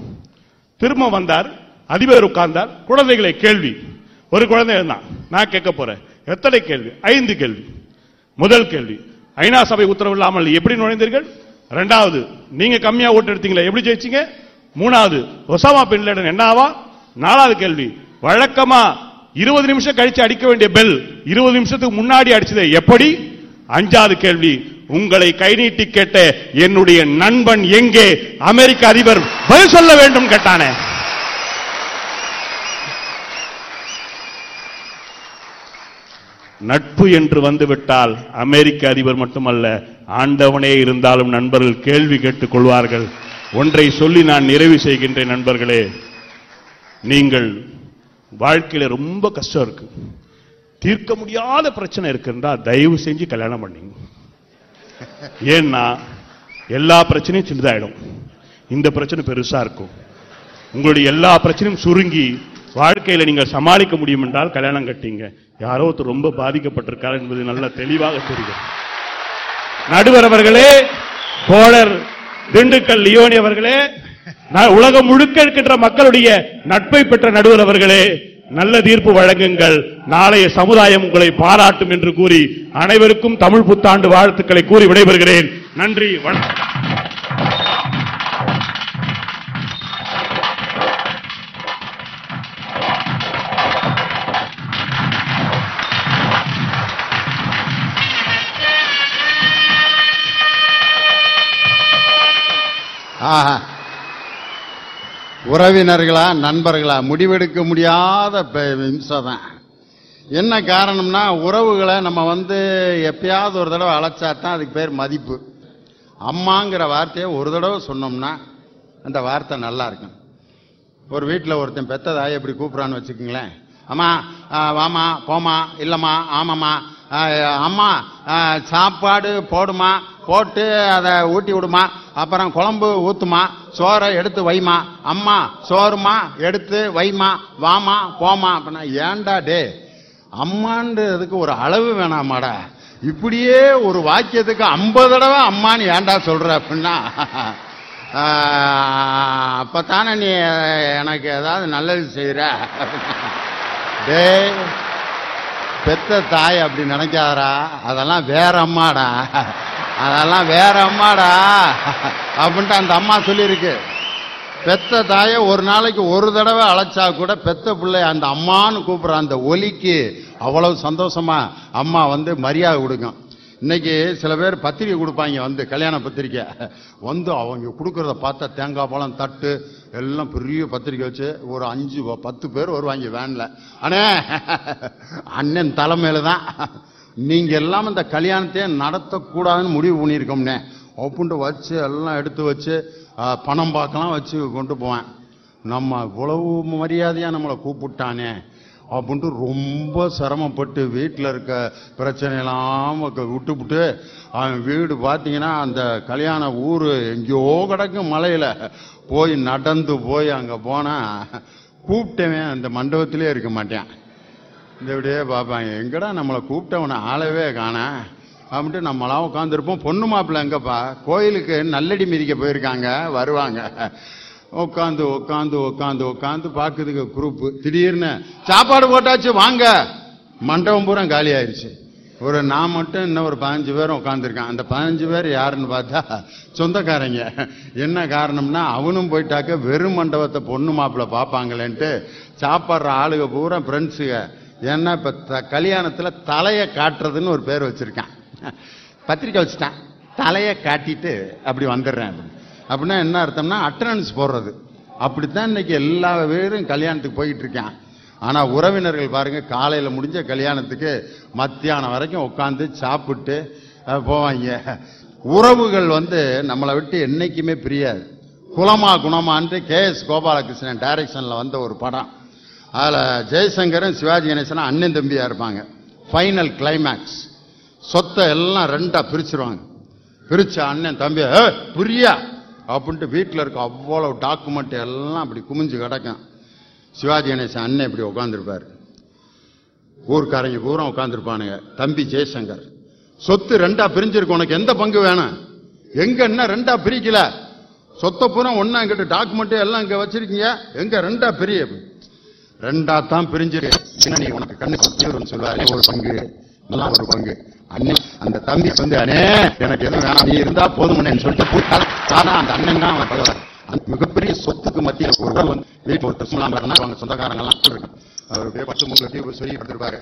திரும்ப வந்தார். அதிபர் உட்கார்ந்தார். குழந்தைகளை கேள்வி. ஒரு குழந்தை நான் கேட்க போறேன். எத்தனை கேள்வி? ஐந்து கேள்வி. முதல் கேள்வி. ஐநா சபை உத்தரவு இல்லாமல் எப்படி நுழைந்தீர்கள்? இரண்டாவது நீங்க கம்மியா ஓட்டு எடுத்தீங்களா எப்படி ஜெயிச்சீங்க? மூணாவது ஒசாமா பின் லேடன் என்னவா? நாலாவது கேள்வி வழக்கமா இருபது நிமிஷம் கழிச்சு அடிக்க வேண்டிய பெல் இருபது நிமிஷத்துக்கு முன்னாடி அடிச்சது எப்படி? அஞ்சாவது கேள்வி உங்களை கை நீட்டி கேட்ட என்னுடைய நண்பன் எங்கே? அமெரிக்க அதிபர் பதில் சொல்ல வேண்டும் கேட்டானே. நட்பு என்று வந்துவிட்டால் அமெரிக்க அதிபர் மட்டுமல்ல ஆண்டவனே இருந்தாலும் நண்பர்கள் கேள்வி கேட்டுக் கொள்வார்கள். ஒன்றை சொல்லி நான் நிறைவு செய்கின்றேன் நண்பர்களே. நீங்கள் வாழ்க்கையில் ரொம்ப கஷ்டம் இருக்கு. தீர்க்க முடியாத பிரச்சனை இருக்குன்றா தயவு செஞ்சு கல்யாணம் பண்ணிங்க. ஏன்னா எல்லா பிரச்சனையும் சின்னதாயிடும். இந்த பிரச்சனை பெருசா இருக்கும். உங்களுடைய எல்லா பிரச்சனையும் சுருங்கி வாழ்க்கையில நீங்கள் சமாளிக்க முடியும் என்றால் கல்யாணம் கட்டிங்க. யாரோ ஒருத்தர் ரொம்ப பாதிக்கப்பட்டிருக்கார் என்பது நல்ல தெளிவாக தெரியும் நடுவர் அவர்களே தோழர் திண்டுக்கல் லியோனி அவர்களே நான் உலகம் முழுக்க இருக்கின்ற மக்களுடைய நட்பை பெற்ற நடுவர் அவர்களே நல்ல தீர்ப்பு வழங்குங்கள். நாளைய சமுதாயம் உங்களை பாராட்டும் என்று கூறி அனைவருக்கும் தமிழ் புத்தாண்டு வாழ்த்துக்களை கூறி விடைபெறுகிறேன். நன்றி வணக்கம். ஆஹா. உறவினர்களா நண்பர்களா முடிவெடுக்க முடியாத இம்சை தான் என்ன காரணம்னா உறவுகளை நம்ம வந்து எப்பயாவது ஒரு தடவை அழைச்சா தான் அதுக்கு பேர் மதிப்பு. அம்மாங்கிற வார்த்தையை ஒரு தடவை சொன்னோம்னா அந்த வார்த்தை நல்லா இருக்கும். ஒரு வீட்டில் ஒருத்தன் பெத்ததாய் எப்படி கூப்பிட்றான்னு வச்சுக்கோங்களேன். அம்மா வாமா போமா இல்லைம்மா ஆமாம்மா அம்மா சாப்பாடு போடுமா? போட்டு அதை ஊட்டி விடுமா? அப்புறம் குழம்பு ஊத்துமா? சோறை எடுத்து வைமா? அம்மா சோறுமா? எடுத்து வைமா? வாமா? போமா? அப்படின்னா ஏன்டா டே அம்மான்றதுக்கு ஒரு அளவு வேணாமாடா. இப்படியே ஒரு வாக்கியத்துக்கு ஐம்பது தடவை அம்மான்னு ஏன்டா சொல்ற அப்படின்னா அப்பத்தானே நீ எனக்கு ஏதாவது நல்லது செய்யற டேய் பெத்த தாய் அப்படி நினைக்காதரா அதெல்லாம் வேற அம்மாடா. அதெல்லாம் வேற அம்மாடா. அப்படின்ட்டு அந்த அம்மா சொல்லியிருக்கு. பெத்த தாயை ஒரு நாளைக்கு ஒரு தடவை அழைச்சா கூட பெத்த பிள்ளை அந்த அம்மான்னு கூப்பிட்ற அந்த ஒலிக்கு அவ்வளவு சந்தோஷமா அம்மா வந்து மரியாதை கொடுக்கும். இன்னைக்கு சில பேர் பத்திரிக்கை கொடுப்பாங்க வந்து கல்யாண பத்திரிக்கை. வந்து அவங்க கொடுக்குறத பார்த்தா தேங்காய் பழம் தட்டு எல்லாம் பெரிய பத்திரிக்கை வச்சு ஒரு அஞ்சு பத்து பேர் வருவாங்க வேனில் அண்ணே அண்ணன் தலைமையில தான் நீங்கள் எல்லாம் இந்த கல்யாணத்தையே நடத்தக்கூடாதுன்னு முடிவு பண்ணியிருக்கோம்னே. ஒப்புண்டு வச்சு எல்லாம் எடுத்து வச்சு பணம் பார்க்கலாம் வச்சு கொண்டு போவேன். நம்ம இவ்வளவு மரியாதையாக நம்மளை கூப்பிட்டானே. அப்படின்ட்டு ரொம்ப சிரமப்பட்டு வீட்டில் இருக்க பிரச்சனையெல்லாம் க- விட்டுப்புட்டு அவன் வீடு பார்த்தீங்கன்னா அந்த கல்யாண ஊர் எங்கேயோ கிடக்கும் மலையில். போய் நடந்து போய் அங்கே போனால் கூப்பிட்டவன் அந்த மண்டபத்திலே இருக்க மாட்டேன். இந்த இப்படியே பார்ப்பாங்க எங்கடா நம்மளை கூப்பிட்டவனை ஆளவே காண? அப்படின்ட்டு நம்மளாம் உட்காந்துருப்போம் பொண்ணு மாப்பிள்ளை எங்கப்பா? கோயிலுக்கு நல்லடி மிதிக்க போயிருக்காங்க வருவாங்க. உட்காந்து உட்காந்து உட்காந்து உட்காந்து பார்க்குதுக்கு குரூப்பு. திடீர்னு சாப்பாடு போட்டாச்சு வாங்க. மண்டபம் பூரா காலி ஆயிடுச்சு ஒரு நான் மட்டும் இன்னும் ஒரு பதினஞ்சு பேரும் உட்காந்துருக்கான் அந்த பதினஞ்சு பேர் யாருன்னு பார்த்தா சொந்தக்காரங்க. என்ன காரணம்னா அவனும் போயிட்டாக்க வெறும் மண்டபத்தை பொண்ணு மாப்பிள்ள பார்ப்பாங்களேன்ட்டு சாப்பாடுற ஆளுக பூரா ஃப்ரெண்ட்ஸுக ஏன்னா இப்போ த கல்யாணத்தில் தலையை காட்டுறதுன்னு ஒரு பேர் வச்சிருக்கான். பத்திரிக்கை வச்சுட்டான். தலையை காட்டிட்டு அப்படி வந்துடுறேன் அப்படின்னு. அப்படின்னா என்ன அர்த்தம்னா அட்டண்டன்ஸ் போடுறது. அப்படித்தான் இன்னைக்கு எல்லா பேரும் கல்யாணத்துக்கு போயிட்டு இருக்கான். ஆனா உறவினர்கள் பாருங்க காலையில முடிஞ்ச கல்யாணத்துக்கு மத்தியானம் வரைக்கும் உட்காந்து சாப்பிட்டு போவாங்க. உறவுகள் வந்து நம்மளை விட்டு என்னைக்குமே பிரியாது. குலமா குணமான்ட்டு கே எஸ் கோபாலகிருஷ்ணன் டைரக்ஷனில் வந்த ஒரு படம். அதில் ஜெய்சங்கரும் சிவாஜி கணேசனும் அண்ணன் தம்பியாக இருப்பாங்க. ஃபைனல் கிளைமேக்ஸ் சொத்தை எல்லாம் ரெண்டாக பிரிச்சிருவாங்க. பிரிச்ச அண்ணன் தம்பி புரியா? அப்படின்ட்டு வீட்டில் இருக்க அவ்வளவு டாக்குமெண்ட் எல்லாம் அப்படி குமிஞ்சு கிடக்கும். சிவாஜி கணேசன் அண்ணன் இப்படி உட்காந்துருப்பார் ஊர்க்காரங்க பூரா உட்காந்துருப்பானுங்க தம்பி ஜெய்சங்கர். சொத்து ரெண்டா பிரிஞ்சிருக்கு உனக்கு எந்த பங்கு வேணும்? எங்கே என்ன ரெண்டா பிரிக்கல? சொத்தை பூரா ஒன்னா எங்கிட்ட டாக்குமெண்ட் எல்லாம் இங்க வச்சிருக்கீங்க. எங்க ரெண்டா பிரிய ரெண்டா தான் பிரிஞ்சிருக்கு. நீ உனக்கு கண்ணு குத்திடும்னு சொல்லுவாரு ஒரு பங்கு. நல்லா ஒரு பங்கு. அண்ணன் அந்த தம்பி வந்து அண்ணே எனக்கு எதுவும் வேணாம். நீ இருந்தா போதும் சொல்லிட்டு போட்டால் ஆனா அந்த அண்ணன் தான் அவன் பகவான் அந்த மிகப்பெரிய சொத்துக்கு மத்தியில் ஒரு உறவு வந்து வீட்டில் ஒருத்தர் சும்மா அவங்க சொந்தக்காரங்க எல்லாம் இருக்கு அவர் அப்படியே பத்து மூணு லட்சம் சொல்லி படுத்துருப்பாரு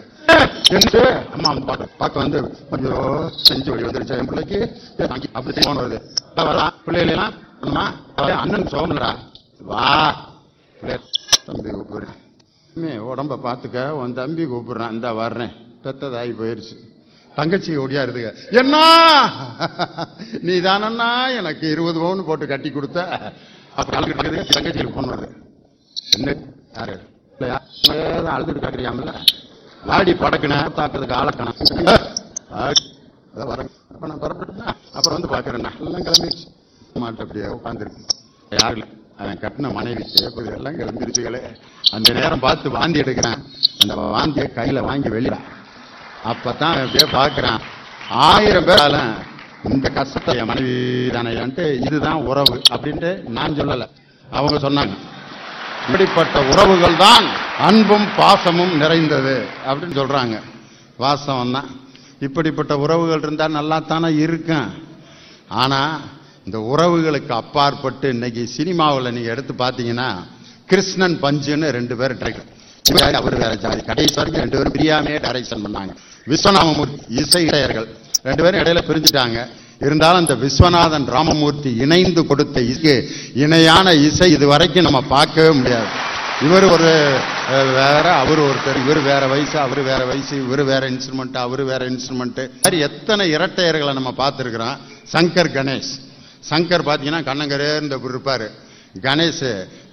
என்று அம்மா வந்து பார்க்க பார்க்க வந்து கொஞ்சம் செஞ்சு வழி வந்துருச்சு என் பிள்ளைக்கு? ஏ, அப்படி போன வருது "வா, வரலாம் பிள்ளைகள் அம்மா அண்ணன் சோமனடா வா. பிள்ளை, தம்பி கூப்பிடுறேன் உடம்ப பார்த்துக்க உன் தம்பி கூப்பிடுறான். இந்த வர்றேன். பெத்ததாகி போயிடுச்சு தங்கச்சி ஓடியா என்ன? நீ தானண்ணா எனக்கு இருபது பவுன் போட்டு கட்டி கொடுத்த. அப்ப அழுகிட்டு தங்கச்சிக்கு போன் வருது. என்ன யாரு? இல்லையா? அழுதுட்டு காட்டுறியாமல வாடி படக்குன தாக்குறதுக்கு ஆளக்கணும் அதான் வரேன். நான் புறப்பட்டுனா அப்புறம் வந்து பாக்குறேன் எல்லாம் கிளம்பிடுச்சு. மாட்ட அப்படியே உட்காந்துருக்கு யாரும் இல்லை? அவன் கட்டின மனைவி எல்லாம் கிளம்பிருச்சுகளே அந்த நேரம் பார்த்து வாந்தி எடுக்கிறேன். அந்த வாந்தியை கையில வாங்கி வெளியிட அப்பதான் அவன் அப்படியே பார்க்கறான். ஆயிரம் பேரால இந்த கஷ்டத்தை என் மனைவி தானேன்ட்டு இதுதான் உறவு அப்படின்ட்டு நான் சொல்லல. அவங்க சொன்னாங்க இப்படிப்பட்ட உறவுகள் தான் அன்பும் பாசமும் நிறைந்தது அப்படின்னு சொல்றாங்க. வாசம் தான். இப்படிப்பட்ட உறவுகள் இருந்தால் நல்லா தானே இருக்கும். ஆனால் இந்த உறவுகளுக்கு அப்பாற்பட்டு இன்னைக்கு சினிமாவில் நீங்கள் எடுத்து பார்த்தீங்கன்னா கிருஷ்ணன் பஞ்சுன்னு ரெண்டு பேர் டைரக்டர் அவர் வேற ஜாதி கடைசி வரைக்கும் ரெண்டு பேரும் பிரியாமையே டைரக்ஷன் பண்ணாங்க. விஸ்வநாமமூர்த்தி இசை இடையர்கள் ரெண்டு பேரும் இடையில பிரிஞ்சுட்டாங்க. இருந்தாலும் இந்த விஸ்வநாதன் ராமமூர்த்தி இணைந்து கொடுத்த இசைக்கு இணையான இசை இது வரைக்கும் நம்ம பார்க்கவே முடியாது. இவர் ஒரு வேற அவர் ஒருத்தர் இவர் வேற வயசு அவர் வேற வயசு இவர் வேற இன்ஸ்ட்ருமெண்ட் அவர் வேற இன்ஸ்ட்ருமெண்ட் மாதிரி எத்தனை இரட்டையர்களை நம்ம பார்த்துருக்குறோம். சங்கர் கணேஷ். சங்கர் பார்த்தீங்கன்னா கண்ணங்கரே இருந்த இருப்பார். கணேஷ்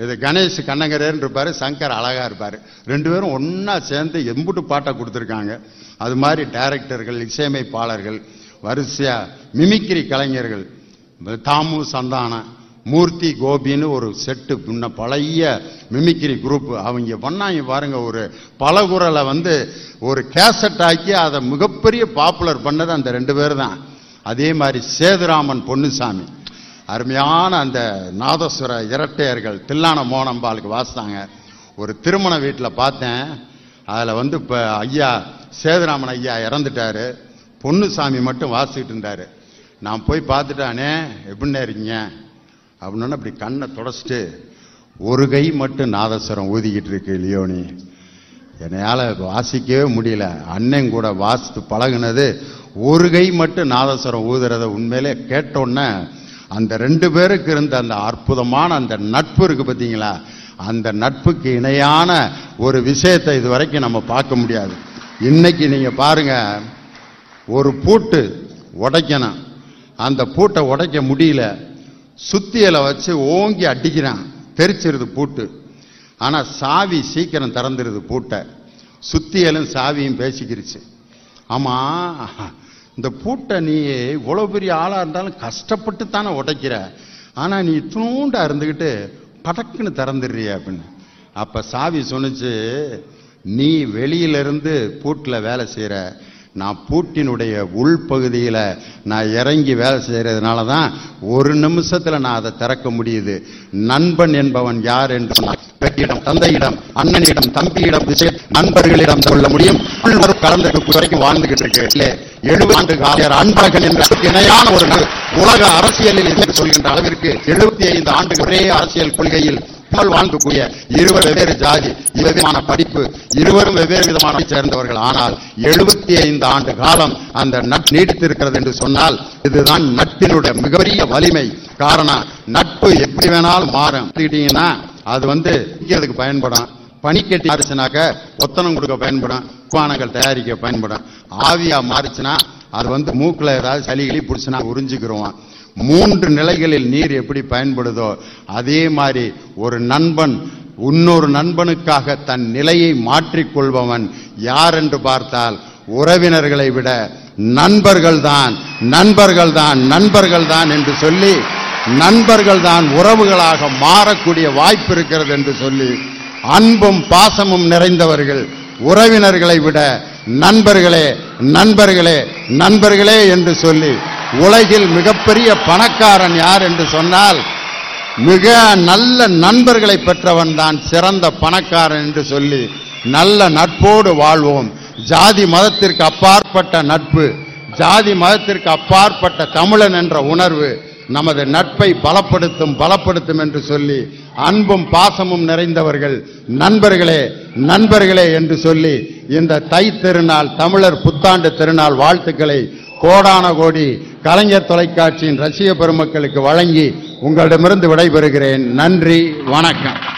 இது கணேஷ் கண்ணங்கரேன்னு இருப்பார் சங்கர் அழகா இருப்பார். ரெண்டு பேரும் ஒன்றா சேர்ந்து எம்புட்டு பாட்டை கொடுத்துருக்காங்க. அது மாதிரி டைரக்டர்கள் இசையமைப்பாளர்கள் வரிசையா மிமிக்ரி கலைஞர்கள். தாமு சந்தானம் மூர்த்தி கோபின்னு ஒரு செட்டு முன்ன பழைய மிமிக்ரி குரூப் அவங்க பண்ணாங்க பாருங்க ஒரு பலகுரலை வந்து ஒரு கேசட் ஆக்கி அதை மிகப்பெரிய பாப்புலர் பண்ணது அந்த ரெண்டு பேர் தான் அதே மாதிரி சேதுராமன் பொன்னுசாமி. அருமையான அந்த நாதஸ்வர இரட்டையர்கள் தில்லான மோனம்பாளுக்கு வாசித்தாங்க ஒரு திருமண வீட்டில் பார்த்தேன். அதில் வந்து இப்போ ஐயா சேதுராமன் ஐயா இறந்துட்டாரு. பொன்னுசாமி மட்டும் வாசிக்கிட்டு இருந்தார். நான் போய் பார்த்துட்டானே எப்படின்னே இருக்கீங்க? அப்படின்னு அப்படி கண்ணை தொடச்சிட்டு ஒரு கை மட்டும் நாதஸ்வரம் ஊதிக்கிட்டு இருக்கு லியோனி. என்னையால வாசிக்கவே முடியல. அண்ணன் கூட வாசித்து பழகுனது ஒரு கை மட்டும் நாதஸ்வரம் ஊதுறத உண்மையிலே கேட்டோன்னே அந்த ரெண்டு பேருக்கு இருந்த அந்த அற்புதமான அந்த நட்பு இருக்கு பார்த்தீங்களா அந்த நட்புக்கு இணையான ஒரு விஷயத்தை இது வரைக்கும் நம்ம பார்க்க முடியாது. இன்னைக்கு நீங்க பாருங்க ஒரு பூட்டு உடைக்கணும். அந்த பூட்டை உடைக்க முடியல. சுத்தியலை வச்சு ஓங்கி அடிக்கிறான். தெரிச்சிருது பூட்டு. ஆனா சாவி சீக்கிரம் திறந்துருது பூட்டை. சுத்தியலும் சாவியும் பேசிக்கிருச்சு. ஆமா இந்த பூட்டை நீ இவ்வளவு பெரிய ஆளாக இருந்தாலும் கஷ்டப்பட்டு தானே உடைக்கிற. ஆனால் நீ தூண்டா இருந்துக்கிட்டு படக்குன்னு திறந்துடுறிய அப்படின்னு. அப்போ சாவி சொன்னுச்சு நீ வெளியில இருந்து வேலை செய்கிற நான் பூட்டினுடைய உள்பகுதியில நான் இறங்கி வேலை செய்கிறதுனால தான் ஒரு நிமிஷத்துல நான் அதை திறக்க முடியுது. நண்பன் என்பவன் யார் என்று பெற்றிடம் தந்தையிடம் அண்ணனிடம் தம்பியிடம் விஷய நண்பர்களிடம் சொல்ல முடியும். உள்வரும் கலந்த வரைக்கும் வாழ்ந்துகிட்டு இருக்கு. எழுபது ஆண்டு காலர் அன்பழகன் என்ற இணையான ஒரு உலக அரசியலில் சொல்கின்ற அளவிற்கு எழுபத்தி ஐந்து ஆண்டு ஒரே அரசியல் கொள்கையில் பின்னால் வாழ்ந்துக்கூடிய இருவர் வெவ்வேறு ஜாதி விதமான படிப்பு இருவரும் வெவ்வேறு விதமான சேர்ந்தவர்கள். ஆனால் எழுபத்தி ஐந்து ஆண்டு காலம் அந்த நட்பு நீடித்திருக்கிறது என்று சொன்னால் இதுதான் நட்பினுடைய மிகப்பெரிய வலிமை. காரணம் நட்பு எப்படி வேணாலும் மாறும். அது வந்து இங்கிறதுக்கு பயன்படும். பனிக்கட்டி மாறிச்சுனாக்க ஒத்தனம் கொடுக்க பயன்படும். குவானங்கள் தயாரிக்க பயன்படும். ஆவியா மாறிச்சுன்னா அது வந்து மூக்குல ஏதாவது சளி கிளி பிடிச்சினா உறிஞ்சிக்கிறோம் மூன்று நிலைகளில் நீர் எப்படி பயன்படுதோ அதே மாதிரி ஒரு நண்பன் இன்னொரு நண்பனுக்காக தன் நிலையை மாற்றிக்கொள்பவன் யார் என்று பார்த்தால் உறவினர்களை விட நண்பர்கள்தான் நண்பர்கள்தான் நண்பர்கள்தான் நண்பர்கள் தான் என்று சொல்லி நண்பர்கள் தான் உறவுகளாக மாறக்கூடிய வாய்ப்பு இருக்கிறது என்று சொல்லி அன்பும் பாசமும் நிறைந்தவர்கள் உறவினர்களை விட நண்பர்களே நண்பர்களே நண்பர்களே என்று சொல்லி உலகில் மிகப்பெரிய பணக்காரன் யார் என்று சொன்னால் மிக நல்ல நண்பர்களை பெற்றவன் தான் சிறந்த பணக்காரன் என்று சொல்லி நல்ல நட்போடு வாழ்வோம். ஜாதி மதத்திற்கு அப்பாற்பட்ட நட்பு ஜாதி மதத்திற்கு அப்பாற்பட்ட தமிழன் என்ற உணர்வு நமது நட்பை பலப்படுத்தும் பலப்படுத்தும் என்று சொல்லி அன்பும் பாசமும் நிறைந்தவர்கள் நண்பர்களே நண்பர்களே என்று சொல்லி இந்த தை திருநாள் தமிழர் புத்தாண்டு திருநாள் வாழ்த்துக்களை கோடான கோடி கலைஞர் தொலைக்காட்சியின் ரசிக பெருமக்களுக்கு வழங்கி உங்களிடமிருந்து விடைபெறுகிறேன். நன்றி வணக்கம்.